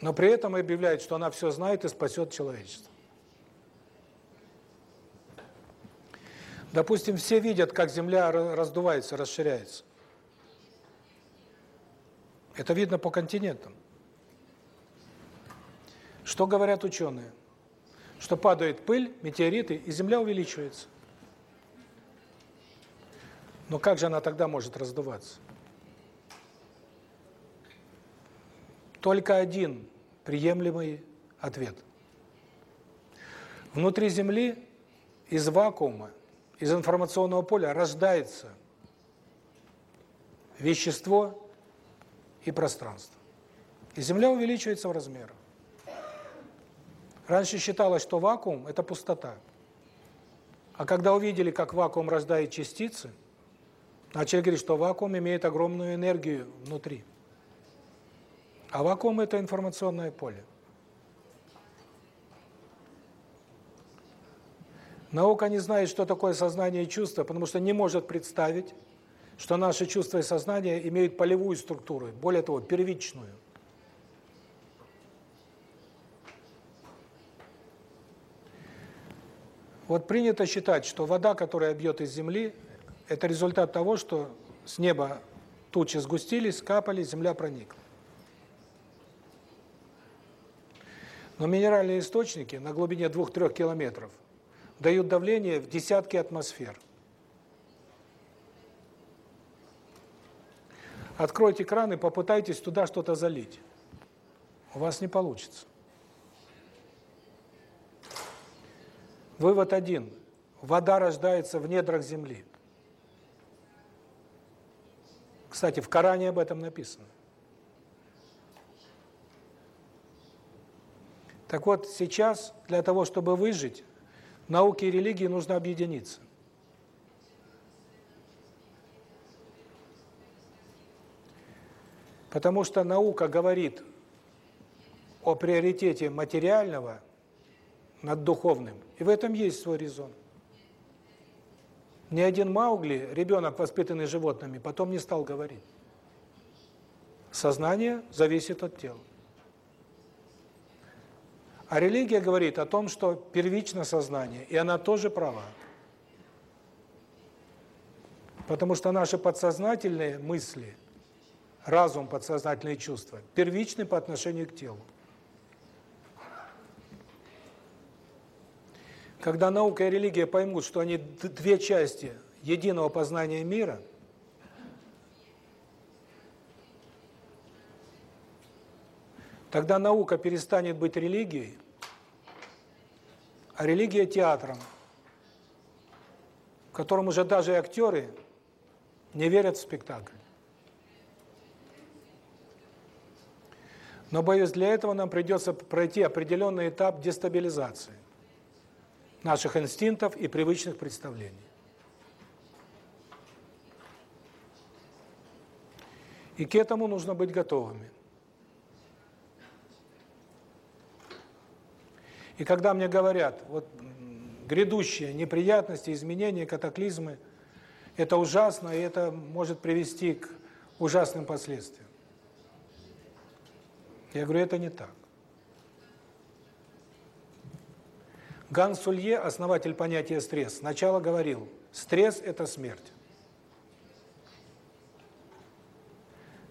Но при этом объявляет, что она все знает и спасет человечество. Допустим, все видят, как Земля раздувается, расширяется. Это видно по континентам. Что говорят ученые? Что падает пыль, метеориты, и Земля увеличивается. Но как же она тогда может раздуваться? Только один приемлемый ответ. Внутри Земли из вакуума из информационного поля рождается вещество и пространство. И Земля увеличивается в размерах. Раньше считалось, что вакуум – это пустота. А когда увидели, как вакуум рождает частицы, начали говорить, что вакуум имеет огромную энергию внутри. А вакуум – это информационное поле. Наука не знает, что такое сознание и чувство, потому что не может представить, что наши чувства и сознание имеют полевую структуру, более того, первичную. Вот принято считать, что вода, которая бьет из земли, это результат того, что с неба тучи сгустились, капали, земля проникла. Но минеральные источники на глубине 2-3 километров дают давление в десятки атмосфер. Откройте кран и попытайтесь туда что-то залить. У вас не получится. Вывод один. Вода рождается в недрах земли. Кстати, в Коране об этом написано. Так вот, сейчас для того, чтобы выжить, науке и религии нужно объединиться. Потому что наука говорит о приоритете материального над духовным. И в этом есть свой резон. Ни один Маугли, ребенок, воспитанный животными, потом не стал говорить. Сознание зависит от тела. А религия говорит о том, что первично сознание, и она тоже права. Потому что наши подсознательные мысли, разум, подсознательные чувства первичны по отношению к телу. Когда наука и религия поймут, что они две части единого познания мира, тогда наука перестанет быть религией, а религия театром, в котором уже даже актеры не верят в спектакль. Но, боюсь, для этого нам придется пройти определенный этап дестабилизации наших инстинктов и привычных представлений. И к этому нужно быть готовыми. И когда мне говорят, вот грядущие неприятности, изменения, катаклизмы, это ужасно, и это может привести к ужасным последствиям. Я говорю, это не так. Ганс Сулье, основатель понятия стресс, сначала говорил, стресс – это смерть.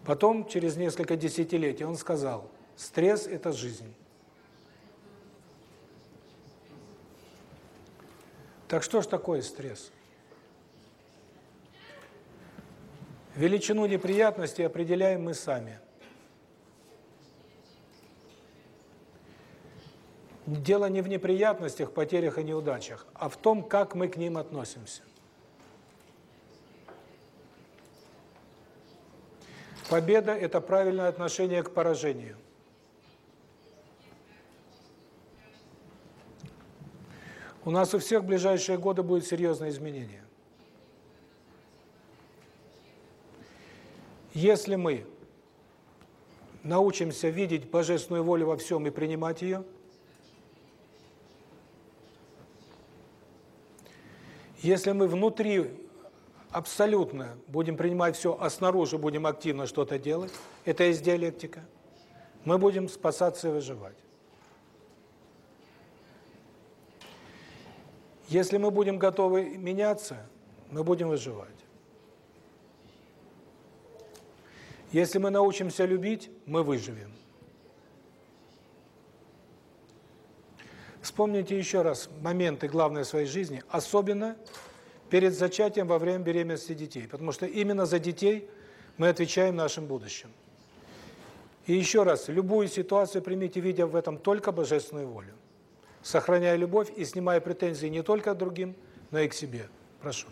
Потом, через несколько десятилетий, он сказал, стресс – это жизнь. Так что ж такое стресс? Величину неприятностей определяем мы сами. Дело не в неприятностях, потерях и неудачах, а в том, как мы к ним относимся. Победа – это правильное отношение к поражению – У нас у всех в ближайшие годы будет серьезное изменение. Если мы научимся видеть божественную волю во всем и принимать ее, если мы внутри абсолютно будем принимать все, а снаружи будем активно что-то делать, это есть диалектика, мы будем спасаться и выживать. Если мы будем готовы меняться, мы будем выживать. Если мы научимся любить, мы выживем. Вспомните еще раз моменты главные своей жизни, особенно перед зачатием во время беременности детей, потому что именно за детей мы отвечаем нашим будущим. И еще раз, любую ситуацию примите, видя в этом только божественную волю сохраняя любовь и снимая претензии не только к другим, но и к себе. Прошу.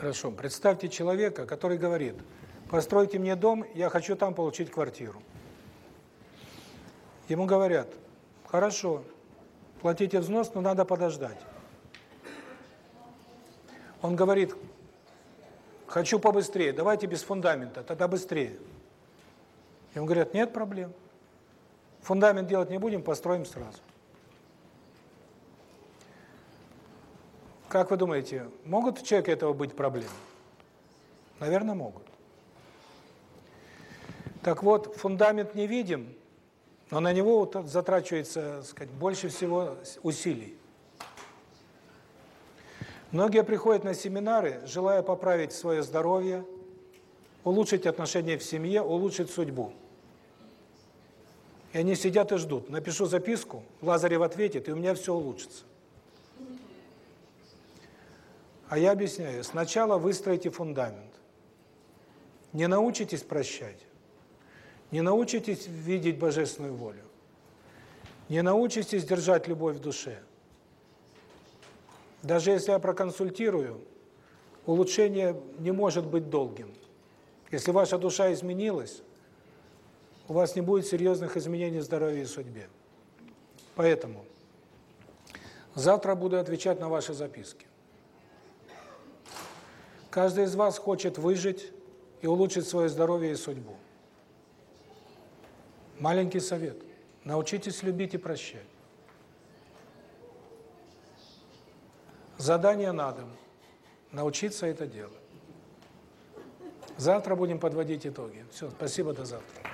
Хорошо. Представьте человека, который говорит, постройте мне дом, я хочу там получить квартиру. Ему говорят, хорошо, платите взнос, но надо подождать. Он говорит, хочу побыстрее, давайте без фундамента, тогда быстрее. Ему говорят, нет проблем. Фундамент делать не будем, построим сразу. Как вы думаете, могут у человека этого быть проблемы? Наверное, могут. Так вот, фундамент не видим, но на него затрачивается, сказать, больше всего усилий. Многие приходят на семинары, желая поправить свое здоровье, улучшить отношения в семье, улучшить судьбу. И они сидят и ждут. Напишу записку, Лазарев ответит, и у меня все улучшится. А я объясняю, сначала выстроите фундамент. Не научитесь прощать, не научитесь видеть божественную волю, не научитесь держать любовь в душе. Даже если я проконсультирую, улучшение не может быть долгим. Если ваша душа изменилась, у вас не будет серьезных изменений в здоровье и судьбе. Поэтому завтра буду отвечать на ваши записки. Каждый из вас хочет выжить и улучшить свое здоровье и судьбу. Маленький совет. Научитесь любить и прощать. Задание на дом. Научиться это делать. Завтра будем подводить итоги. Все, спасибо, до завтра.